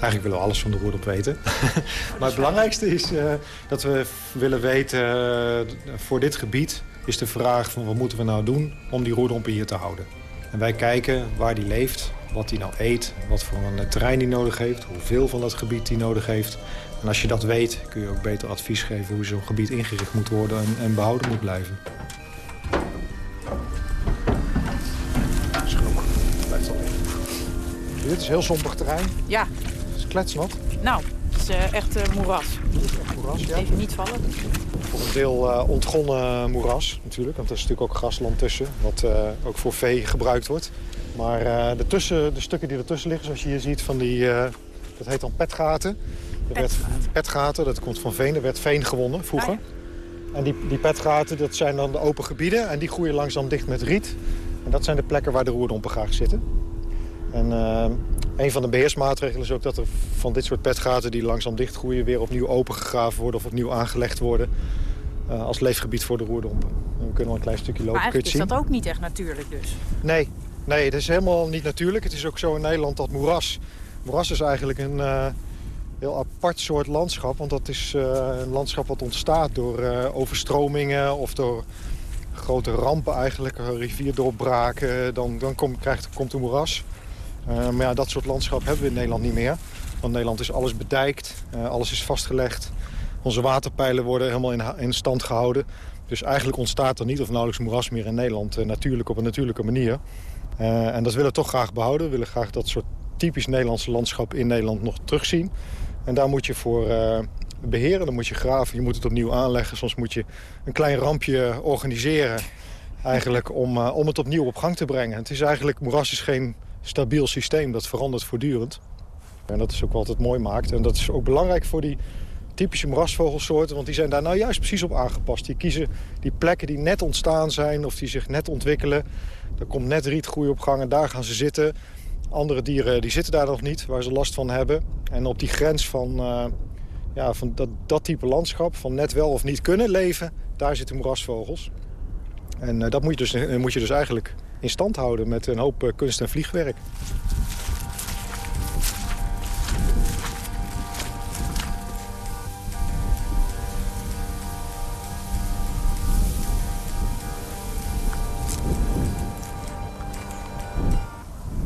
Eigenlijk willen we alles van de roerdop weten. <laughs> maar het belangrijkste is uh, dat we willen weten... Uh, voor dit gebied is de vraag van wat moeten we nou doen... om die roerdompen hier te houden. En wij kijken waar die leeft wat hij nou eet, wat voor een terrein hij nodig heeft... hoeveel van dat gebied hij nodig heeft. En als je dat weet, kun je ook beter advies geven... hoe zo'n gebied ingericht moet worden en, en behouden moet blijven. Schroek, blijft al Dit is heel sompig terrein. Ja. Kletsnat. Nou, het is uh, echt uh, moeras. Moeras, ja. Even niet vallen. Voor een deel uh, ontgonnen moeras natuurlijk. Want er is natuurlijk ook grasland tussen. Wat ook voor vee gebruikt wordt. Maar de, tussen, de stukken die ertussen liggen, zoals je hier ziet, van die, dat heet dan petgaten. Er werd petgaten, dat komt van veen. Er werd veen gewonnen vroeger. Ah, en die, die petgaten, dat zijn dan de open gebieden. En die groeien langzaam dicht met riet. En dat zijn de plekken waar de roerdompen graag zitten. En een van de beheersmaatregelen is ook dat er van dit soort petgaten... die langzaam dichtgroeien weer opnieuw opengegraven worden... of opnieuw aangelegd worden uh, als leefgebied voor de roerdompen. En we kunnen wel een klein stukje lopen. Maar eigenlijk is dat ook niet echt natuurlijk dus? Nee, nee, het is helemaal niet natuurlijk. Het is ook zo in Nederland dat moeras... Moeras is eigenlijk een uh, heel apart soort landschap. Want dat is uh, een landschap wat ontstaat door overstromingen of door grote rampen eigenlijk. Rivierdoorbraken, dan, dan kom, krijgt, komt een moeras. Uh, maar ja, dat soort landschap hebben we in Nederland niet meer. Want Nederland is alles bedijkt, uh, alles is vastgelegd. Onze waterpijlen worden helemaal in, in, stand gehouden. Dus eigenlijk ontstaat er niet of nauwelijks moeras meer in Nederland... Uh, natuurlijk op een natuurlijke manier. en dat willen we toch graag behouden. We willen graag dat soort typisch Nederlandse landschap in Nederland nog terugzien. En daar moet je voor beheren, dan moet je graven, je moet het opnieuw aanleggen. Soms moet je een klein rampje organiseren eigenlijk om, om het opnieuw op gang te brengen. Het is eigenlijk, moeras is geen stabiel systeem. Dat verandert voortdurend. En dat is ook wat het mooi maakt. En dat is ook belangrijk voor die typische moerasvogelsoorten. Want die zijn daar nou juist precies op aangepast. Die kiezen die plekken die net ontstaan zijn of die zich net ontwikkelen. Er komt net rietgroei op gang en daar gaan ze zitten. Andere dieren die zitten daar nog niet, waar ze last van hebben. En op die grens van, uh, ja, van dat, dat type landschap, van net wel of niet kunnen leven... daar zitten moerasvogels. En uh, dat moet je, dus, uh, moet je dus eigenlijk in stand houden met een hoop kunst- en vliegwerk.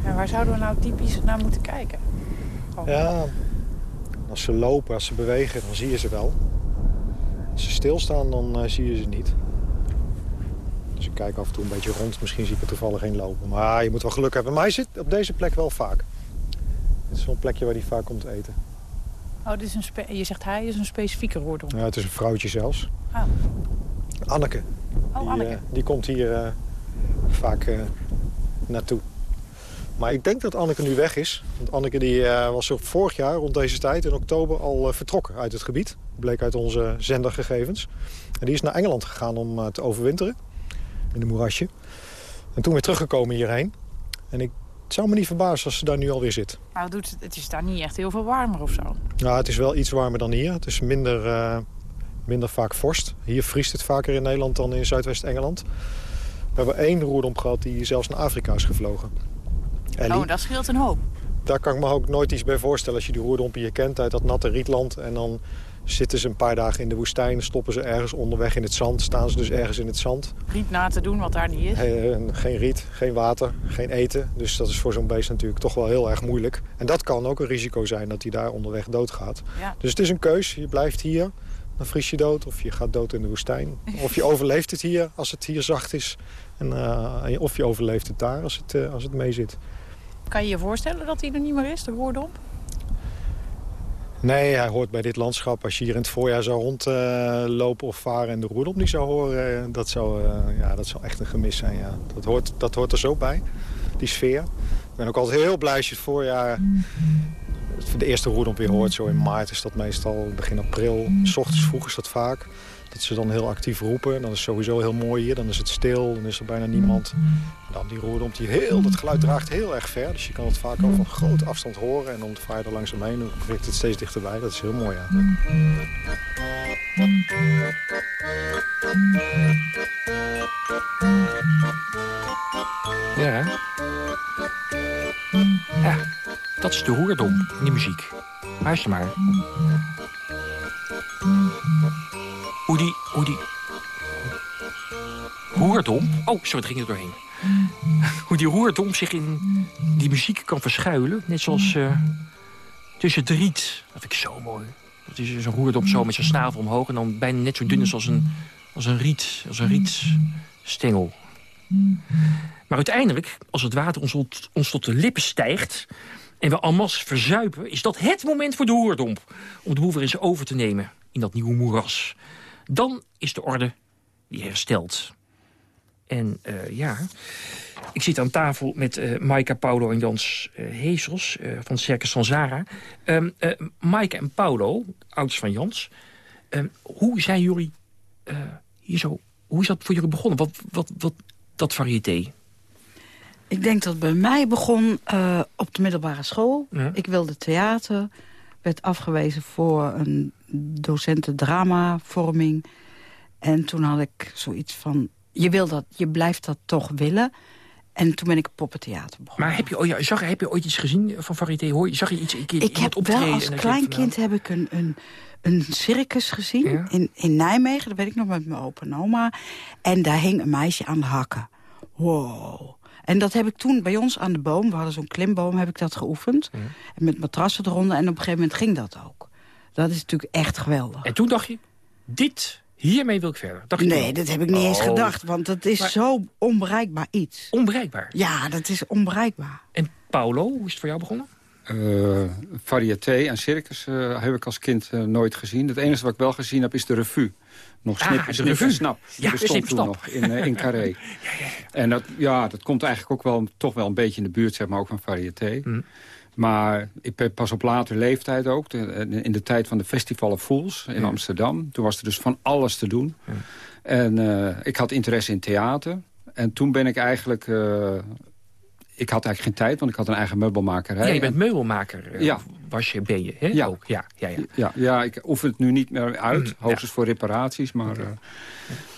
En waar zouden we nou typisch naar moeten kijken? Oh. Ja, als ze lopen, als ze bewegen, dan zie je ze wel. Als ze stilstaan, dan uh, zie je ze niet. Dus ik kijk af en toe een beetje rond. Misschien zie ik er toevallig geen lopen. Maar je moet wel geluk hebben. Maar hij zit op deze plek wel vaak. Het is zo'n plekje waar hij vaak komt eten. Oh, dit is een je zegt hij is een specifieke roerdom? Ja, het is een vrouwtje zelfs. Oh. Anneke. Oh, die, Anneke. Uh, die komt hier uh, vaak uh, naartoe. Maar ik denk dat Anneke nu weg is. Want Anneke die, was vorig jaar rond deze tijd in oktober al vertrokken uit het gebied. Bleek uit onze zendergegevens. En die is naar Engeland gegaan om te overwinteren in een moerasje. En toen weer teruggekomen hierheen. En ik het zou me niet verbazen als ze daar nu alweer zit. Nou, het, doet, het is daar niet echt heel veel warmer of zo. Nou, het is wel iets warmer dan hier. Het is minder, uh, minder vaak vorst. Hier vriest het vaker in Nederland dan in Zuidwest-Engeland. We hebben één roerdomp gehad die zelfs naar Afrika is gevlogen. Ellie. Oh, dat scheelt een hoop. Daar kan ik me ook nooit iets bij voorstellen als je die roerdomp hier kent uit dat natte rietland. En dan zitten ze een paar dagen in de woestijn, stoppen ze ergens onderweg in het zand. Staan ze dus ergens in het zand. Riet na te doen wat daar niet is? Geen riet, geen water, geen eten. Dus dat is voor zo'n beest natuurlijk toch wel heel erg moeilijk. En dat kan ook een risico zijn dat hij daar onderweg doodgaat. Ja. Dus het is een keus. Je blijft hier, dan vries je dood. Of je gaat dood in de woestijn. Of je <laughs> overleeft het hier als het hier zacht is. En, uh, of je overleeft het daar als het, uh, als het mee zit. Kan je je voorstellen dat hij er niet meer is, de roerdomp? Nee, hij hoort bij dit landschap. Als je hier in het voorjaar zou rondlopen of varen en de roerdomp niet zou horen... dat zou, uh, ja, dat zou echt een gemis zijn, ja. Dat hoort, dat hoort er zo bij, die sfeer. Ik ben ook altijd heel blij als je het voorjaar... de eerste roerdomp weer hoort. Zo in maart is dat meestal, begin april. S ochtends vroeg is dat vaak. Dat ze dan heel actief roepen. Dan is sowieso heel mooi hier. Dan is het stil, dan is er bijna niemand. En dan die roerdomp, die heel, dat geluid draagt heel erg ver. Dus je kan het vaak al van grote afstand horen. En dan vaar je er langzaam heen. Dan werkt het steeds dichterbij. Dat is heel mooi, ja. Ja. Ja, dat is de roerdom in die muziek. Luister maar. Oh, sorry, het ging er doorheen. <laughs> Hoe die roerdom zich in die muziek kan verschuilen. Net zoals uh, tussen het riet. Dat vind ik zo mooi. Dat is zo'n roerdop zo met zijn snavel omhoog... en dan bijna net zo dun als een, als een riet. Als een rietstengel. Maar uiteindelijk, als het water ons, ons tot de lippen stijgt... en we en verzuipen... is dat het moment voor de hoerdomp. Om de boel weer eens over te nemen in dat nieuwe moeras. Dan is de orde die herstelt. En uh, ja, ik zit aan tafel met uh, Maika, Paulo en Jans uh, Hezels van Circus van Zara. Um, Maika en Paulo, ouders van Jans. Um, hoe zijn jullie hier zo... Hoe is dat voor jullie begonnen? Wat, wat, wat dat variété? Ik denk dat bij mij begon op de middelbare school. Ja. Ik wilde theater. Werd afgewezen voor een docenten dramavorming. En toen had ik zoiets van je, wil dat, je blijft dat toch willen. En toen ben ik poppentheater begonnen. Maar heb je, oh zag, heb je ooit iets gezien van Varieté? Hoor, zag je iets een keer Ik heb wel als kleinkind heb ik een, een, een circus gezien in, in Nijmegen. Dat weet ik nog met mijn open oma. En daar hing een meisje aan de hakken. Wow. En dat heb ik toen bij ons aan de boom, we hadden zo'n klimboom, heb ik dat geoefend. En met matrassen eronder. En op een gegeven moment ging dat ook. Dat is natuurlijk echt geweldig. En toen dacht je, dit Hiermee wil ik verder. Dacht nee, dat heb ik niet eens oh. gedacht. Want dat is zo onbereikbaar iets. Onbereikbaar? Ja, dat is onbereikbaar. En Paulo, hoe is het voor jou begonnen? Uh, variété en circus uh, heb ik als kind uh, nooit gezien. Het enige wat ik wel gezien heb is de revue. Nog snip, ah, snip en snap. Ja, bestond toen nog in, in <laughs> Carré. ja, ja, ja. En dat, ja, dat komt eigenlijk ook wel, toch wel een beetje in de buurt zeg maar, ook van variété. Mm. Maar ik ben pas op later leeftijd ook, in de tijd van de Festival of Fools in Amsterdam. Toen was er dus van alles te doen. Ja. En uh, ik had interesse in theater. En toen ben ik eigenlijk... Uh, ik had eigenlijk geen tijd, want ik had een eigen meubelmakerij. Ja, je bent meubelmaker, uh, ja. was je, ben je, hè? Ja. Ook. Ja, ja, ja. ja, ja ik oefen het nu niet meer uit, mm, hoogstens voor reparaties, maar... Okay.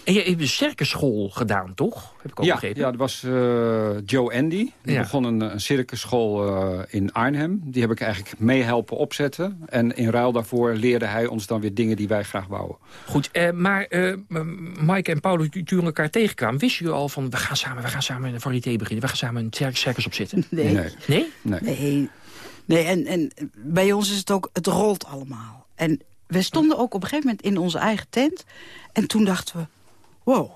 En je hebt een circusschool gedaan, toch? Heb ik ook ja, begrepen. Ja, dat was uh, Joe Andy. Die begon een, een circusschool uh, in Arnhem. Die heb ik eigenlijk meehelpen opzetten. En in ruil daarvoor leerde hij ons dan weer dingen die wij graag wouden. Goed, uh, maar Mike en Paulo, toen elkaar tegenkwamen... wisten jullie al van, we gaan samen, we gaan samen een variété beginnen. We gaan samen een circus opzetten. <laughs> Nee. Nee? Nee. nee. nee. nee en, en bij ons is het ook, het rolt allemaal. En we stonden ook op een gegeven moment in onze eigen tent. En toen dachten we wow.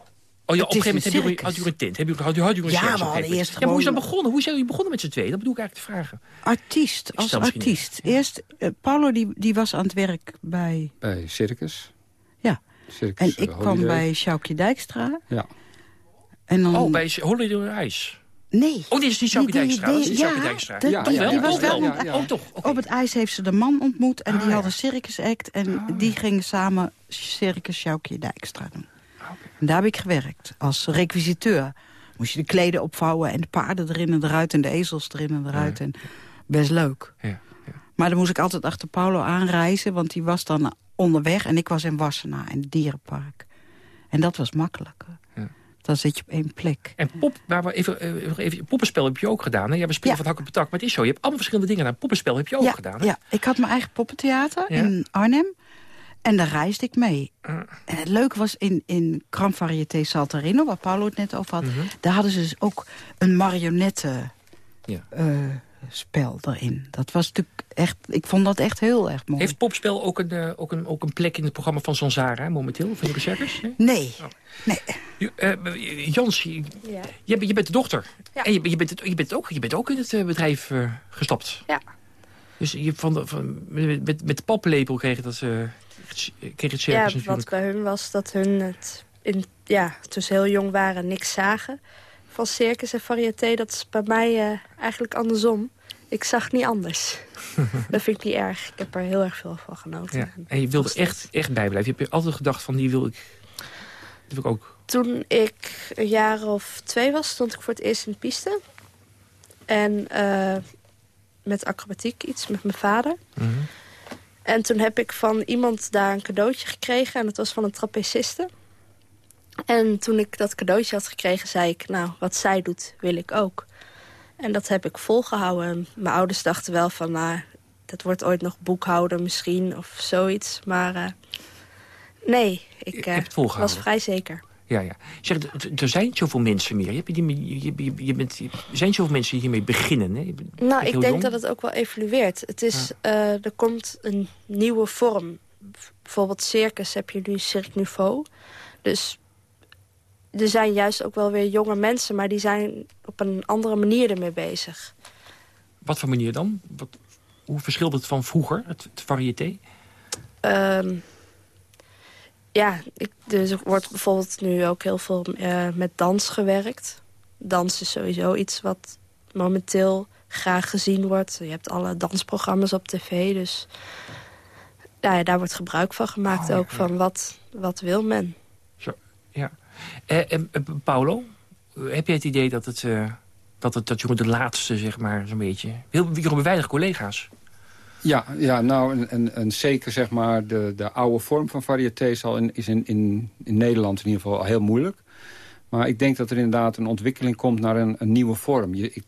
Oh ja, op een gegeven moment had je een tent. Je, had je, had je een ja, we hadden eerst ja, maar hoe is dat begonnen? Hoe zijn jullie begonnen met z'n tweeën? Dat bedoel ik eigenlijk te vragen. Artiest, als artiest. Eerst, uh, Paulo die, die was aan het werk bij... Bij Circus. Ja. Circus, en ik uh, kwam bij Sjoukje Dijkstra. Ja. En dan... Oh, bij Holiday Ice. Nee. Oh, dit is die Sjoukie Dijkstra. Die, die, ja, Dijkstra. De, ja, toch wel? Die was wel ja, ja. Oh, toch. Okay. Op het ijs heeft ze de man ontmoet en ah, die had een circus act. En ah, die gingen samen Circus Sjoukje Dijkstra doen. En daar heb ik gewerkt, als requisiteur. Moest je de kleden opvouwen en de paarden erin en eruit... en de ezels erin en eruit. En best leuk. Ja, ja. Maar dan moest ik altijd achter Paulo aanreizen... want die was dan onderweg en ik was in Wassenaar, in het dierenpark. En dat was makkelijker. Dan zit je op één plek. En pop, waar we even, even, poppenspel heb je ook gedaan. Hè? Ja, we spelen van hak op tak, maar het is zo. Je hebt allemaal verschillende dingen gedaan. Poppenspel heb je ook gedaan. Hè? Ja, ik had mijn eigen poppentheater in Arnhem. En daar reisde ik mee. En het leuke was in, in Kram Varieté Saltarino, waar Paolo het net over had... Mm -hmm. daar hadden ze dus ook een marionette ja. uh, spel erin. Dat was natuurlijk echt, ik vond dat echt heel erg mooi. Heeft popspel ook een, uh, ook een, ook een plek in het programma van Sanzara momenteel, van de circus? Nee. Oh. nee. Uh, Jans, je, ja. je, je, bent de dochter. Ja. En je, je, bent het, je, bent ook, je bent ook in het bedrijf gestapt. Ja. Dus je van de, van, met, met de paplepel kreeg dat... kreeg circus ja, wat bij hun was dat hun het in, ja, toen ze heel jong waren niks zagen van circus en variété. Dat is bij mij uh, eigenlijk andersom. Ik zag niet anders. <laughs> dat vind ik niet erg. Ik heb er heel erg veel van genoten. Ja. En je wilde echt, echt bijblijven. Je hebt altijd gedacht van die wil ik... Dat wil ik ook. Toen ik een jaar of twee was, stond ik voor het eerst in de piste. En uh, met acrobatiek iets, met mijn vader. Mm -hmm. En toen heb ik van iemand daar een cadeautje gekregen. En dat was van een trapeciste. En toen ik dat cadeautje had gekregen, zei ik... nou, wat zij doet, wil ik ook. En dat heb ik volgehouden. En mijn ouders dachten wel van... nou, dat wordt ooit nog boekhouder misschien of zoiets. Maar uh, nee, ik uh, was vrij zeker. Ja, ja. Zeg, er zijn zoveel mensen meer. Je, je, je, je bent, er zijn zoveel mensen die hiermee beginnen. Hè? nou, ik denk dat het ook wel evolueert. Het is, eh, er komt een nieuwe vorm. Bijvoorbeeld circus heb je nu Cirque Nouveau. Dus er zijn juist ook wel weer jonge mensen... maar die zijn op een andere manier ermee bezig. Wat voor manier dan? Wat, hoe verschilt het van vroeger, het, het variété? Um, ja, ik, dus er wordt bijvoorbeeld nu ook heel veel uh, met dans gewerkt. Dans is sowieso iets wat momenteel graag gezien wordt. Je hebt alle dansprogramma's op tv, dus ja, daar wordt gebruik van gemaakt oh, ook. Van wat, wat wil men. Zo, ja. Eh, eh, Paulo, heb jij het idee dat het, uh, dat het dat je de laatste, zeg maar, zo'n beetje... Heel, hebben weinig collega's. Ja, ja nou, en, zeker zeg maar de, de oude vorm van variété zal in, is in, in, in Nederland in ieder geval heel moeilijk. Maar ik denk dat er inderdaad een ontwikkeling komt naar een, nieuwe vorm. Ik,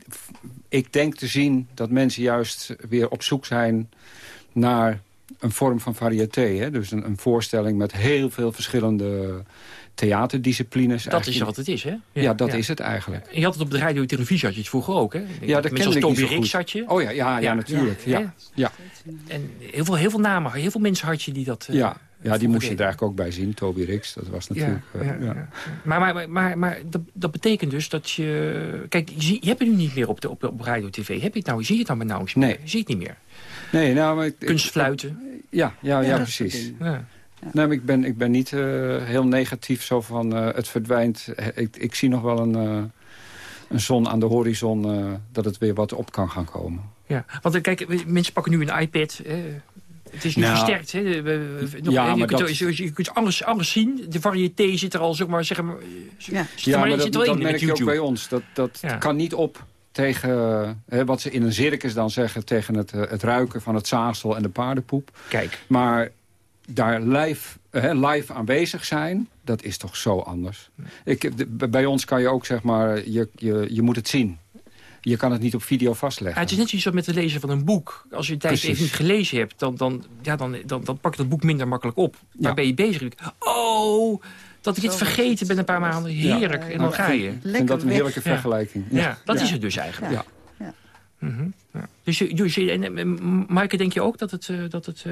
ik denk te zien dat mensen juist weer op zoek zijn naar een vorm van variété. Dus een, een voorstelling met heel veel verschillende theaterdisciplines. Dat is wat het is, hè? Ja, dat is het eigenlijk. En je had het op de radio en televisie had je het vroeger ook, hè? Ja, dat kende ik Toby Rix had je. Oh ja, ja, ja, natuurlijk. Ja. Ja. En heel veel, heel veel namen, heel veel mensen had je die dat... Uh, ja. Ja, die moest je er eigenlijk ook bij zien, Toby Rix. Dat was natuurlijk... Ja, uh, ja, Maar, maar, maar, maar dat, dat, betekent dus dat je... Kijk, je, je hebt het nu niet meer op, de, op, op radio tv. Heb je het nou, zie je het nou met nauwelijks Nee. Je ziet het niet meer. Nee, nou... Maar, Kunstfluiten. Ja, ja, ja, precies. Ja. Nee, maar ik ben, ik ben niet uh, heel negatief zo van uh, het verdwijnt. Ik, ik zie nog wel een, uh, een zon aan de horizon dat het weer wat op kan gaan komen. Ja, want kijk, mensen pakken nu een iPad. het is nu nou, versterkt. Hè? Nog, ja, je, kunt, dat... je, kunt alles, alles zien. De variété zit er al, zeg maar, zeg maar, ja. ja maar, maar dat, dat merk je ook bij ons. Dat, dat ja. kan niet op tegen hè, wat ze in een circus dan zeggen... tegen het, het ruiken van het zaagsel en de paardenpoep. Kijk. Maar daar live, live aanwezig zijn, dat is toch zo anders. Ik, bij ons kan je ook, zeg maar, je, je, je moet het zien. Je kan het niet op video vastleggen. Ja, het is net zoiets met het lezen van een boek. Als je het tijd even niet gelezen hebt, dan, dan, ja, dan, dan, dan pak je dat boek minder makkelijk op. Waar ben je bezig? Oh, dat ik dit vergeten ben een paar maanden. Heerlijk. Ja. En dan ga je. Vind dat een heerlijke vergelijking. Ja, dat is het dus eigenlijk. Ja. Mm -hmm. Dus, dus, en, Maaike, denk je ook dat het... Dat het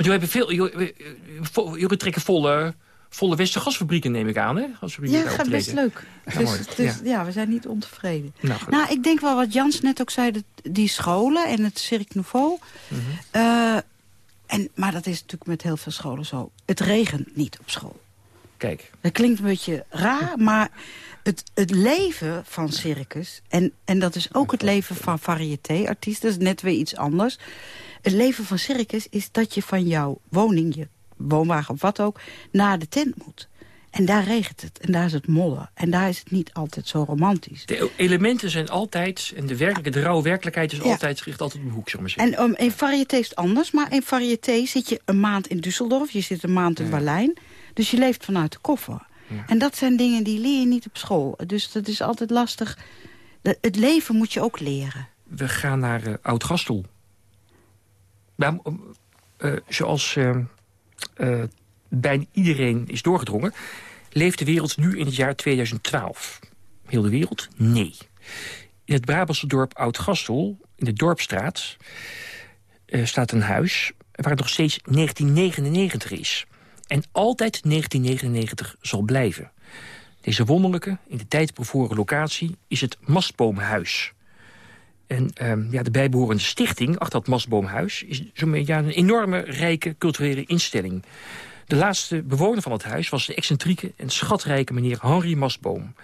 want jullie hebben veel, jullie trekken volle, volle Westergasfabrieken, neem ik aan, hè? We ja, gaat best leuk. dus, dus ja. we zijn niet ontevreden. Nou, nou, ik denk wel wat Jans net ook zei, die scholen en het Cirque Nouveau. Mm -hmm. en, maar dat is natuurlijk met heel veel scholen zo. Het regent niet op school. Kijk. Dat klinkt een beetje raar, <laughs> maar het, het leven van circus... En, en dat is ook het leven van variété-artiesten, dat is net weer iets anders... Het leven van circus is dat je van jouw woning, je woonwagen of wat ook, naar de tent moet. En daar regent het. En daar is het modder. En daar is het niet altijd zo romantisch. De elementen zijn altijd... en de, werkelijke, de rauwe werkelijkheid is altijd gericht altijd op een hoek, zeg maar En um, in variété is het anders. Maar in variété zit je een maand in Düsseldorf. Je zit een maand in ja. Berlijn. Dus je leeft vanuit de koffer. Ja. En dat zijn dingen die leer je niet op school. Dus dat is altijd lastig. Het leven moet je ook leren. We gaan naar uh, Oud-Gastel. Nou, uh, zoals uh, bijna iedereen is doorgedrongen... leeft de wereld nu in het jaar 2012. Heel de wereld? Nee. In het Brabantse dorp Oud-Gastel, in de Dorpstraat... staat een huis waar het nog steeds 1999 is. En altijd 1999 zal blijven. Deze wonderlijke, in de tijd bevoren locatie is het Mastboomhuis... En um, ja, de bijbehorende stichting achter het Mastboomhuis... is zo'n ja, een enorme, rijke culturele instelling. De laatste bewoner van het huis was de excentrieke en schatrijke meneer Henri Mastboom.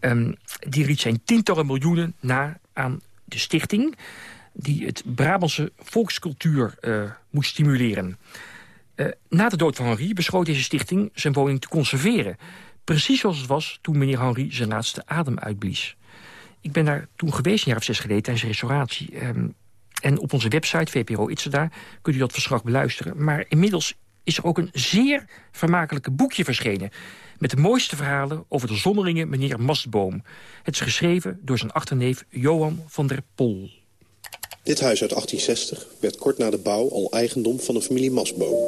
Um, die liet zijn tientallen miljoenen na aan de stichting... die het Brabantse volkscultuur uh, moest stimuleren. Uh, na de dood van Henri besloot deze stichting zijn woning te conserveren. Precies zoals het was toen meneer Henri zijn laatste adem uitblies. Ik ben daar toen geweest, een jaar of zes geleden, tijdens restauratie. Um, en op onze website, VPRO Itzada, kunt u dat verslag beluisteren. Maar inmiddels is er ook een zeer vermakelijke boekje verschenen... met de mooiste verhalen over de zonderlinge meneer Mastboom. Het is geschreven door zijn achterneef Johan van der Pol. Dit huis uit 1860 werd kort na de bouw al eigendom van de familie Mastboom.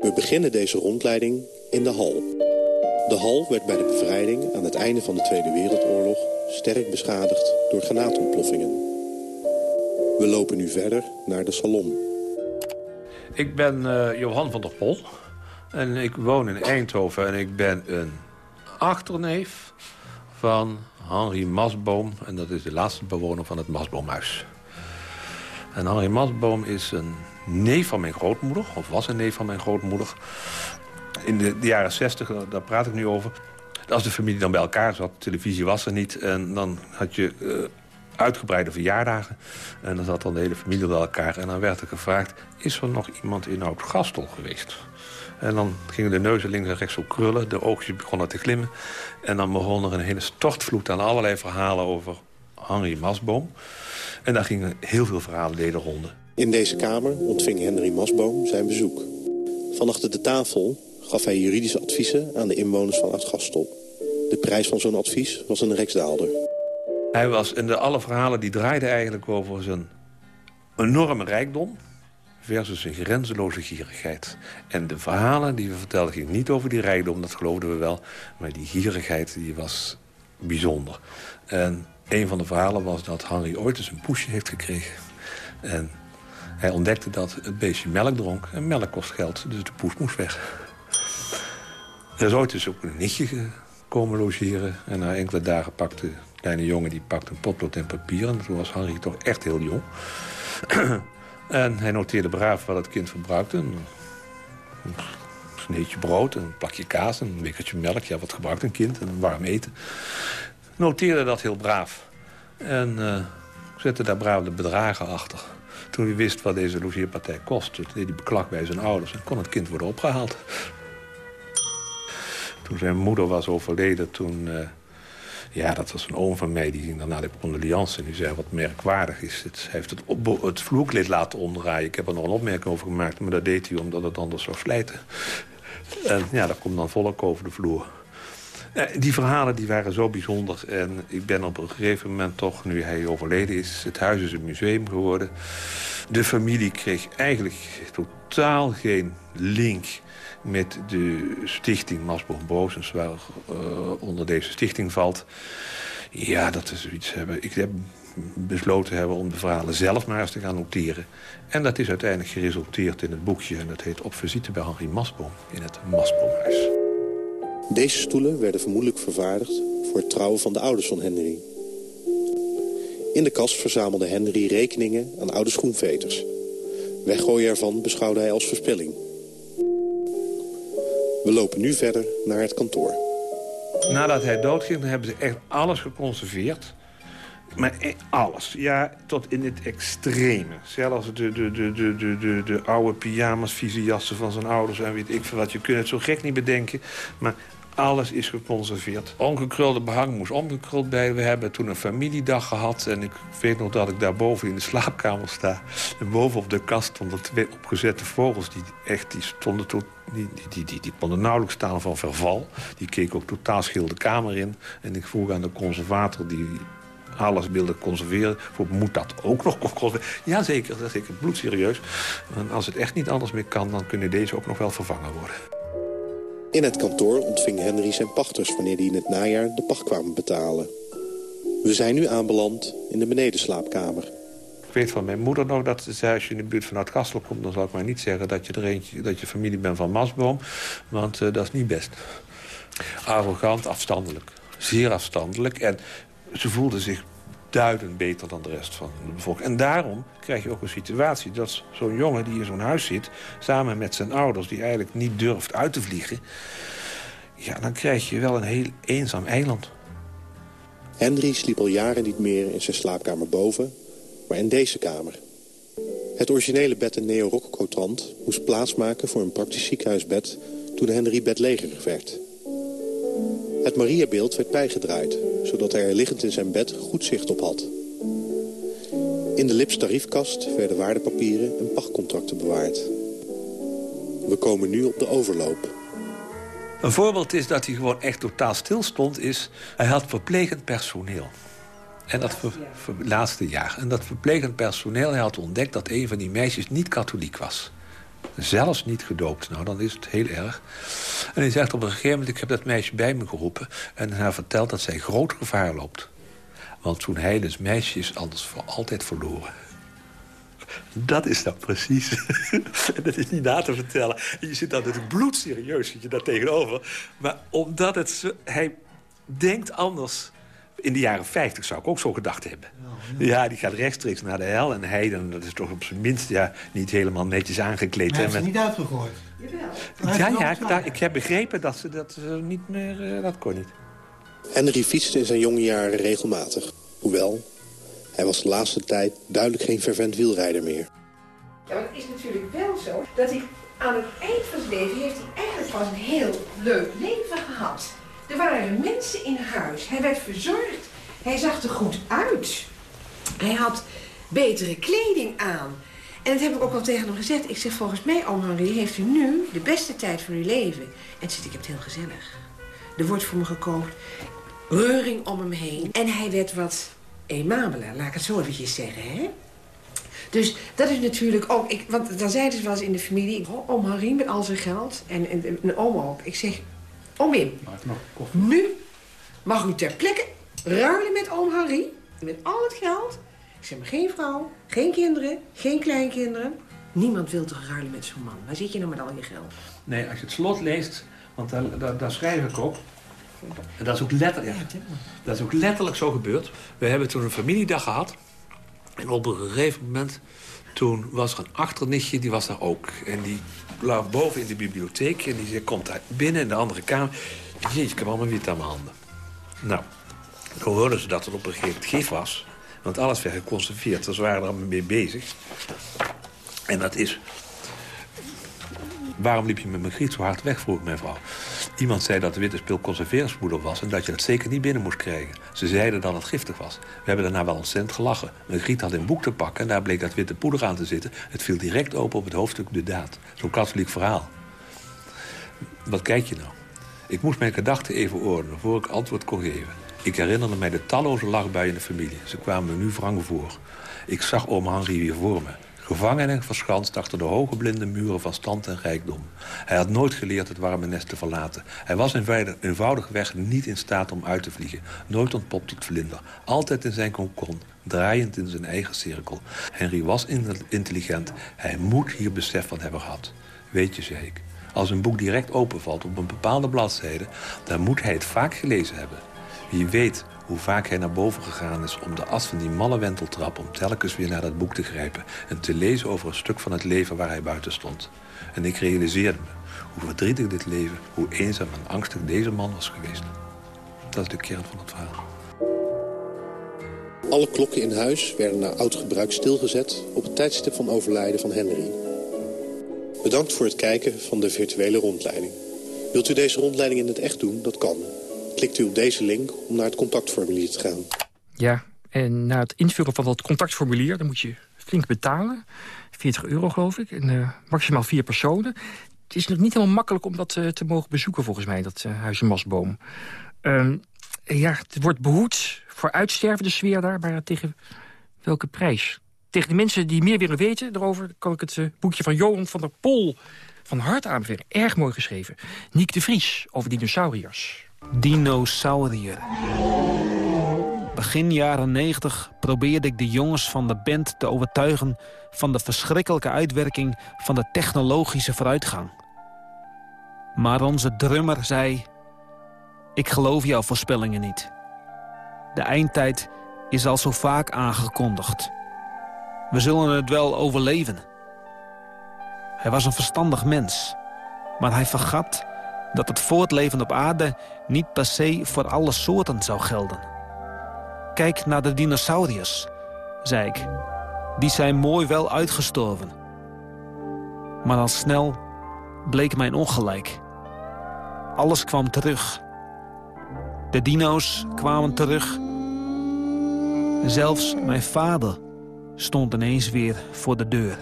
We beginnen deze rondleiding in de hal. De hal werd bij de bevrijding aan het einde van de Tweede Wereldoorlog sterk beschadigd door granaatontploffingen. We lopen nu verder naar de salon. Ik ben uh, Johan van der Pol en ik woon in Eindhoven en ik ben een achterneef van Henri Masboom. En dat is de laatste bewoner van het Masboomhuis. En Henri Masboom is een neef van mijn grootmoeder, of was een neef van mijn grootmoeder. In de, de jaren zestig, daar praat ik nu over. Als de familie dan bij elkaar zat, televisie was er niet... en dan had je uh, uitgebreide verjaardagen. En dan zat dan de hele familie bij elkaar. En dan werd er gevraagd, is er nog iemand in Oud-Gastel geweest? En dan gingen de neuzen links en rechts op krullen. De oogjes begonnen te glimmen. En dan begon er een hele stortvloed aan allerlei verhalen over Henri Masboom. En daar gingen heel veel verhalen deden ronden. In deze kamer ontving Henry Masboom zijn bezoek. Van achter de tafel gaf hij juridische adviezen aan de inwoners van Oud-Gastel. De prijs van zo'n advies was een reksdaalder. Hij was, en de alle verhalen die draaiden eigenlijk over zijn enorme rijkdom versus een grenzeloze gierigheid. En de verhalen die we vertelden gingen niet over die rijkdom, dat geloofden we wel. Maar die gierigheid die was bijzonder. En een van de verhalen was dat Henry ooit eens een poesje heeft gekregen. En hij ontdekte dat het beestje melk dronk. En melk kost geld, dus de poes moest weg. Er is ooit dus ook een nichtje komen logeren. En na enkele dagen pakte de kleine jongen die pakte een potlood en papier. En toen was Henry toch echt heel jong. <clears throat> En hij noteerde braaf wat het kind verbruikte. Een, sneetje brood, een plakje kaas, een wikkeltje melk. Ja, wat gebruikt een kind? En een warm eten. Noteerde dat heel braaf. En uh, zette daar braaf de bedragen achter. Toen hij wist wat deze logeerpartij kostte, deed hij beklak bij zijn ouders... en kon het kind worden opgehaald. Zijn moeder was overleden, toen... Uh, ja, dat was een oom van mij, die ging dan naar de condoleance... en die zei, wat merkwaardig is, het, hij heeft het, het laten omdraaien. Ik heb er nog een opmerking over gemaakt, maar dat deed hij omdat het anders zou slijten. En ja, daar komt dan volk over de vloer. Eh, die verhalen die waren zo bijzonder. En ik ben op een gegeven moment toch, nu hij overleden is... het huis is een museum geworden. De familie kreeg eigenlijk totaal geen link met de stichting Masboom Bozens... waar uh, onder deze stichting valt. Ja, dat is zoiets hebben. Ik heb besloten hebben om de verhalen zelf maar eens te gaan noteren. En dat is uiteindelijk geresulteerd in het boekje... en dat heet Op visite bij Henri Masboom in het Masboomhuis. Deze stoelen werden vermoedelijk vervaardigd... voor het trouwen van de ouders van Henry. In de kast verzamelde Henry rekeningen aan oude schoenveters. Weggooien ervan beschouwde hij als verspilling. We lopen nu verder naar het kantoor. Nadat hij doodging, hebben ze echt alles geconserveerd. Maar e- alles, ja, tot in het extreme. Zelfs de, de, de, de, de, de, de oude pyjamas, vieze jassen van zijn ouders en weet ik veel wat. Je kunt het zo gek niet bedenken. Maar alles is geconserveerd. Ongekrulde behang moest omgekruld bij. We hebben toen een familiedag gehad. En ik weet nog dat ik daar boven in de slaapkamer sta. En boven op de kast stonden twee opgezette vogels. Die echt, die stonden tot, die, die, die, die, konden nauwelijks staan van verval. Die keken ook totaal schil de kamer in. En ik vroeg aan de conservator die alles wilde conserveren. Moet dat ook nog conserveren? Jazeker, dat is zeker bloedserieus. En als het echt niet anders meer kan, dan kunnen deze ook nog wel vervangen worden. In het kantoor ontving Henry zijn pachters wanneer die in het najaar de pacht kwamen betalen. We zijn nu aanbeland in de benedenslaapkamer. Ik weet van mijn moeder nog dat ze zei... als je in de buurt van het kastel komt... dan zal ik maar niet zeggen dat je, er eentje, dat je familie bent van Masboom. Want uh, dat is niet best. Arrogant, afstandelijk. Zeer afstandelijk. En ze voelde zich duidend beter dan de rest van de bevolking. En daarom krijg je ook een situatie dat zo'n jongen die in zo'n huis zit... samen met zijn ouders, die eigenlijk niet durft uit te vliegen... ja, dan krijg je wel een heel eenzaam eiland. Henry sliep al jaren niet meer in zijn slaapkamer boven, maar in deze kamer. Het originele bed in neo trant moest plaatsmaken voor een praktisch ziekenhuisbed... toen Henry bedlegerig werd... Het Mariabeeld werd bijgedraaid, zodat hij er liggend in zijn bed goed zicht op had. In de Lips tariefkast werden waardepapieren en pachtcontracten bewaard. We komen nu op de overloop. Een voorbeeld is dat hij gewoon echt totaal stil stond, is... hij had verplegend personeel. En dat laatste jaar. En dat verplegend personeel, had ontdekt dat een van die meisjes niet katholiek was. Zelfs niet gedoopt. Nou, dan is het heel erg. En hij zegt op een gegeven moment, ik heb dat meisje bij me geroepen... en haar vertelt dat zij groot gevaar loopt. Want toen heidens meisje is anders voor altijd verloren. Dat is dat precies. <laughs> dat is niet na te vertellen. Je zit dan natuurlijk bloedserieus zit je daar tegenover. Maar omdat het... Zo, hij denkt anders. In de jaren 50 zou ik ook zo gedacht hebben. Ja, die gaat rechtstreeks naar de hel. En hij, dan, dat is toch op zijn minst ja, niet helemaal netjes aangekleed. Maar hij heeft met... ze niet uitgegooid. Ja, ja ik, daar- ik heb begrepen dat ze dat ze niet meer... eh, dat kon niet. Henry fietste in zijn jonge jaren regelmatig. Hoewel, hij was de laatste tijd duidelijk geen fervent wielrijder meer. Ja, maar het is natuurlijk wel zo dat hij aan het eind van zijn leven heeft hij eigenlijk pas een heel leuk leven gehad. Er waren mensen in huis. Hij werd verzorgd. Hij zag er goed uit. Hij had betere kleding aan. En dat heb ik ook al tegen hem gezegd. Ik zeg, volgens mij, oom Henri, heeft u nu de beste tijd van uw leven. En zegt, ik heb het heel gezellig. Er wordt voor me gekookt. Reuring om hem heen. En hij werd wat emabeler, laat ik het zo eventjes zeggen, hè? Dus dat is natuurlijk ook... Ik, want dan zeiden ze wel eens in de familie... Oh, oom Henri met al zijn geld. En, en, en een oom ook. Ik zeg, oom Wim, nu mag u ter plekke ruilen met oom Henri. Met al het geld. Ik zeg maar geen vrouw, geen kinderen, geen kleinkinderen. Niemand wil toch ruilen met zo'n man. Waar zit je nou met al je geld? Nee, als je het slot leest, want daar, daar, daar schrijf ik op. En dat is, ook letterlijk, dat is ook letterlijk zo gebeurd. We hebben toen een familiedag gehad. En op een gegeven moment, toen was er een achternichtje, die was daar ook. En die lag boven in de bibliotheek. En die zei, komt daar binnen in de andere kamer. Jeetje, ik heb allemaal wit aan mijn handen. Nou, toen hoorden ze dat het op een gegeven moment gif was. Want alles werd geconserveerd. Dus ze waren er mee bezig. En dat is Waarom liep je met mijn griet zo hard weg, vroeg mijn vrouw. Iemand zei dat de witte spul conserveringspoeder was... en dat je dat zeker niet binnen moest krijgen. Ze zeiden dat het giftig was. We hebben daarna wel ontzettend gelachen. Mijn griet had een boek te pakken en daar bleek dat witte poeder aan te zitten. Het viel direct open op het hoofdstuk De Daad. Zo'n katholiek verhaal. Wat kijk je nou? Ik moest mijn gedachten even ordenen voor ik antwoord kon geven. Ik herinnerde mij de talloze lachbuien in de familie. Ze kwamen me nu wrang voor. Ik zag oom Henri weer voor me. Gevangen en verschanst achter de hoge blinde muren van stand en rijkdom. Hij had nooit geleerd het warme nest te verlaten. Hij was eenvoudig- eenvoudigweg niet in staat om uit te vliegen. Nooit ontpopt tot vlinder. Altijd in zijn konkon, draaiend in zijn eigen cirkel. Henry was in- intelligent. Hij moet hier besef van hebben gehad. Weet je, ik. Als een boek direct openvalt op een bepaalde bladzijde... dan moet hij het vaak gelezen hebben. Wie weet hoe vaak hij naar boven gegaan is om de as van die malle wenteltrap... om telkens weer naar dat boek te grijpen... en te lezen over een stuk van het leven waar hij buiten stond. En ik realiseerde me hoe verdrietig dit leven... hoe eenzaam en angstig deze man was geweest. Dat is de kern van het verhaal. Alle klokken in huis werden naar oud gebruik stilgezet... op het tijdstip van overlijden van Henry. Bedankt voor het kijken van de virtuele rondleiding. Wilt u deze rondleiding in het echt doen? Dat kan. Klikt u op deze link om naar het contactformulier te gaan. Ja, en na het invullen van dat contactformulier... dan moet je flink betalen. 40 euro, geloof ik. En eh, maximaal vier personen. Het is nog niet helemaal makkelijk om dat eh, te mogen bezoeken, volgens mij, dat uh, Huis en Masboom. Ehm, ja, het wordt behoed voor uitsterven, de sfeer daar. Maar tegen welke prijs? Tegen de mensen die meer willen weten erover... kan ik het boekje van Johan van der Pol van harte aanbevelen. Erg mooi geschreven. Niek de Vries over dinosauriërs. Dinosaurier. Begin jaren 90 probeerde ik de jongens van de band te overtuigen... van de verschrikkelijke uitwerking van de technologische vooruitgang. Maar onze drummer zei... Ik geloof jouw voorspellingen niet. De eindtijd is al zo vaak aangekondigd. We zullen het wel overleven. Hij was een verstandig mens. Maar hij vergat dat het voortleven op aarde niet per se voor alle soorten zou gelden. Kijk naar de dinosauriërs, zei ik. Die zijn mooi wel uitgestorven. Maar al snel bleek mijn ongelijk. Alles kwam terug. De dino's kwamen terug. Zelfs mijn vader stond ineens weer voor de deur.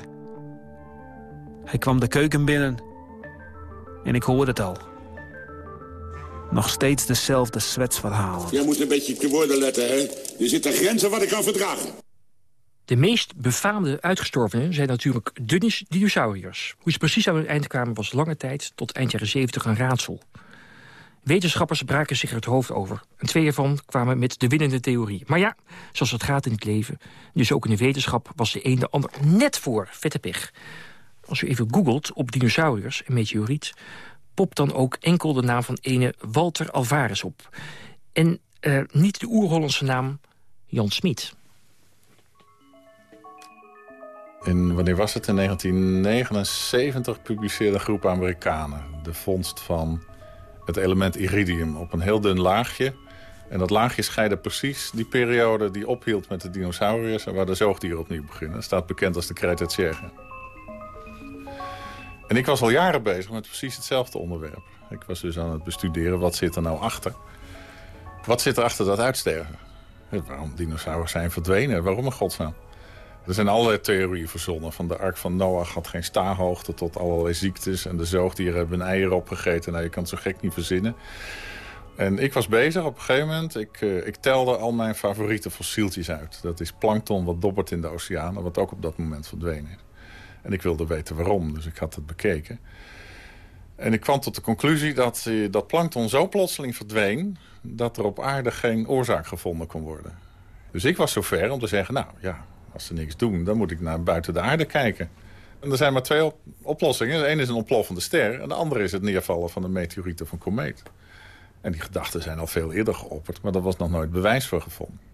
Hij kwam de keuken binnen en ik hoorde het al. Nog steeds dezelfde zwetsverhalen. Jij moet een beetje te woorden letten, hè? Er zitten grenzen wat ik kan verdragen. De meest befaamde uitgestorvenen zijn natuurlijk de dinosauriërs. Hoe ze precies aan hun eind kwamen was lange tijd, tot eind jaren 70, een raadsel. Wetenschappers braken zich er het hoofd over. En twee ervan kwamen met de winnende theorie. Maar ja, zoals het gaat in het leven, dus ook in de wetenschap... was de een de ander net voor, vette pech. Als u even googelt op dinosauriërs en meteoriet... popt dan ook enkel de naam van ene Walter Alvarez op. En uh, niet de oer-Hollandse naam Jan Smit. In, wanneer was het? In 1979 publiceerde een groep Amerikanen... de vondst van het element iridium op een heel dun laagje. En dat laagje scheidde precies die periode die ophield met de dinosauriërs... en waar de zoogdieren opnieuw beginnen. Dat staat bekend als de Cretaceae. En ik was al jaren bezig met precies hetzelfde onderwerp. Ik was dus aan het bestuderen, wat zit er nou achter? Wat zit er achter dat uitsterven? Waarom dinosauriërs zijn verdwenen? Waarom een godsnaam? Er zijn allerlei theorieën verzonnen. Van de ark van Noach had geen staarhoogte tot allerlei ziektes. En de zoogdieren hebben hun eieren opgegeten. Nou, je kan het zo gek niet verzinnen. En ik was bezig op een gegeven moment. Ik, uh, ik telde al mijn favoriete fossieltjes uit. Dat is plankton wat dobbert in de oceanen. Wat ook op dat moment verdwenen is. En ik wilde weten waarom. Dus ik had het bekeken. En ik kwam tot de conclusie dat uh, dat plankton zo plotseling verdween... dat er op aarde geen oorzaak gevonden kon worden. Dus ik was zover om te zeggen... nou ja, als ze niks doen, dan moet ik naar buiten de aarde kijken. En er zijn maar twee oplossingen. De ene is een ontploffende ster... en de andere is het neervallen van een meteoriet of een komeet. En die gedachten zijn al veel eerder geopperd... maar daar was nog nooit bewijs voor gevonden.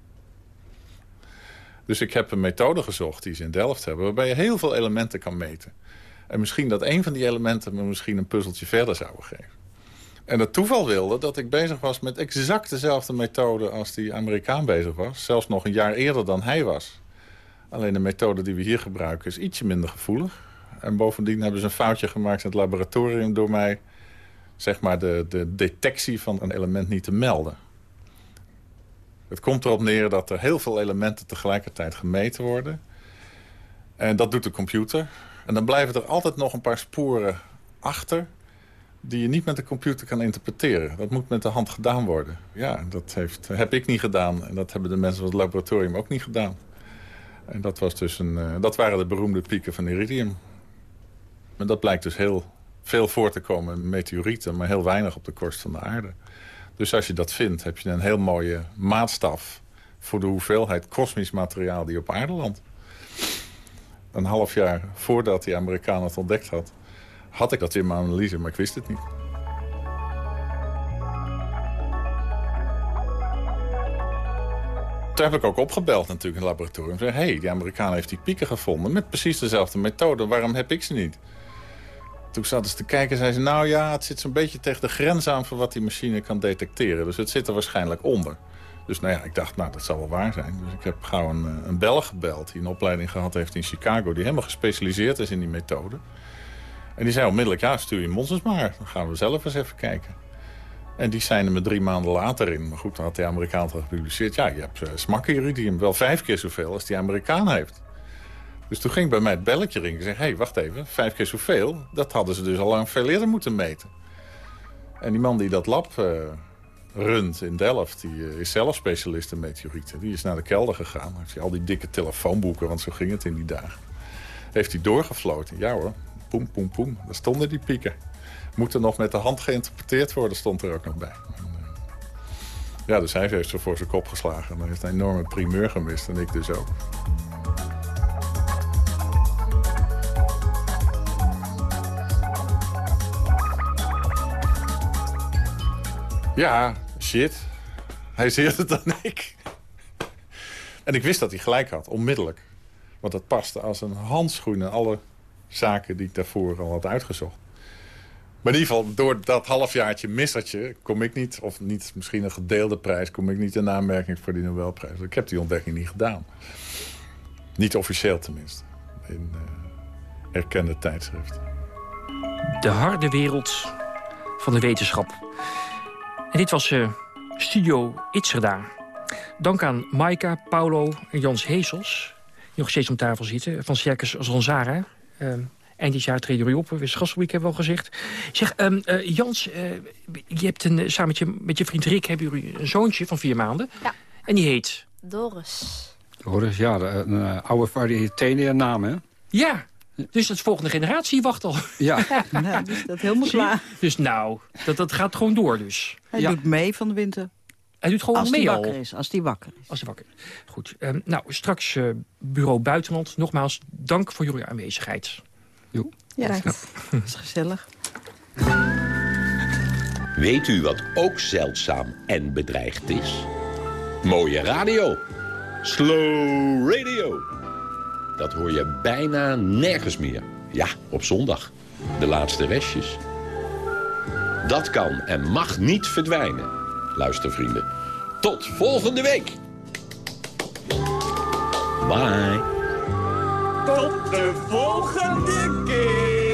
Dus ik heb een methode gezocht die ze in Delft hebben... waarbij je heel veel elementen kan meten. En misschien dat een van die elementen me misschien een puzzeltje verder zou geven. En het toeval wilde dat ik bezig was met exact dezelfde methode... als die Amerikaan bezig was. Zelfs nog een jaar eerder dan hij was. Alleen de methode die we hier gebruiken is ietsje minder gevoelig. En bovendien hebben ze een foutje gemaakt in het laboratorium... door mij zeg maar, de, de detectie van een element niet te melden. Het komt erop neer dat er heel veel elementen tegelijkertijd gemeten worden. En dat doet de computer. En dan blijven er altijd nog een paar sporen achter... die je niet met de computer kan interpreteren. Dat moet met de hand gedaan worden. Ja, dat heeft, heb ik niet gedaan. En dat hebben de mensen van het laboratorium ook niet gedaan. En dat, was dus een, uh, dat waren de beroemde pieken van iridium. En dat blijkt dus heel veel voor te komen in meteorieten... maar heel weinig op de korst van de aarde. Dus als je dat vindt, heb je een heel mooie maatstaf... voor de hoeveelheid kosmisch materiaal die op aarde landt. Een half jaar voordat die Amerikaan het ontdekt had... had ik dat in mijn analyse, maar ik wist het niet. Toen heb ik ook opgebeld natuurlijk in het laboratorium. Hé, hey, die Amerikaan heeft die pieken gevonden met precies dezelfde methode. Waarom heb ik ze niet? Toen zaten ze te kijken en zeiden ze... nou ja, het zit zo'n beetje tegen de grens aan... voor wat die machine kan detecteren. Dus het zit er waarschijnlijk onder. Dus nou ja, ik dacht, nou, dat zal wel waar zijn. Dus ik heb gauw een, eh, een Belg gebeld... die een opleiding gehad heeft in Chicago... die helemaal gespecialiseerd is in die methode. En die zei onmiddellijk, ja, stuur je monsters maar. Dan gaan we zelf eens even kijken. En die zijn er me drie maanden later in. Maar goed, dan had de Amerikaan al gepubliceerd. Ja, je hebt uh, smakiridium wel vijf keer zoveel als die Amerikaan heeft. Dus toen ging bij mij het belletje ringen. Ik zei, hé, hey, wacht even, vijf keer zoveel? Dat hadden ze dus al lang veel eerder moeten meten. En die man die dat lab uh, runt in Delft... die uh, is zelf specialist in meteorieten. Die is naar de kelder gegaan. Heeft hij al die dikke telefoonboeken, want zo ging het in die dagen. Heeft hij doorgefloten. Ja hoor, poem, poem, poem. Daar stonden die pieken. Moeten nog met de hand geïnterpreteerd worden, stond er ook nog bij. Ja, dus hij heeft ze voor zijn kop geslagen. En hij heeft een enorme primeur gemist en ik dus ook. Ja, shit. Hij is eerder <laughs> dan ik. En ik wist dat hij gelijk had, onmiddellijk. Want dat paste als een handschoen in alle zaken die ik daarvoor al had uitgezocht. Maar in ieder geval, door dat halfjaartje missertje kom ik niet... of niet misschien een gedeelde prijs... kom ik niet in aanmerking voor die Nobelprijs. Ik heb die ontdekking niet gedaan. Niet officieel tenminste. In uh, erkende tijdschriften. De harde wereld van de wetenschap. En dit was uh, Studio Itzerda. Dank aan Maika, Paulo en Jans Hezels... die nog steeds om tafel zitten, van Circus Zanzara... Uh, Eind dit jaar treden jullie op. We Gastweek hebben we al gezegd. Zeg, um, uh, Jans, uh, je hebt een, samen met je, met je vriend Rick... hebben jullie een zoontje van vier maanden. Ja. En die heet? Doris. Doris, ja, een eh, oude variété-naam, hè? Ja, dus de volgende generatie wacht al. Ja. <laughs> Nou, dus dat helemaal Zie je? klaar. Dus nou, dat, dat gaat gewoon door dus. Hij doet mee van de winter. Hij doet gewoon Als mee die al. wakker is. Als die wakker is. Als hij wakker is. Goed. ehm, nou, straks eh, bureau Buitenland. Nogmaals, dank voor jullie aanwezigheid. Jo. Ja, dat is gezellig. Weet u wat ook zeldzaam en bedreigd is? Mooie radio. Slow radio. Dat hoor je bijna nergens meer. Ja, op zondag. De laatste restjes. Dat kan en mag niet verdwijnen. Luister vrienden. Tot volgende week. Bye. Tot de volgende keer.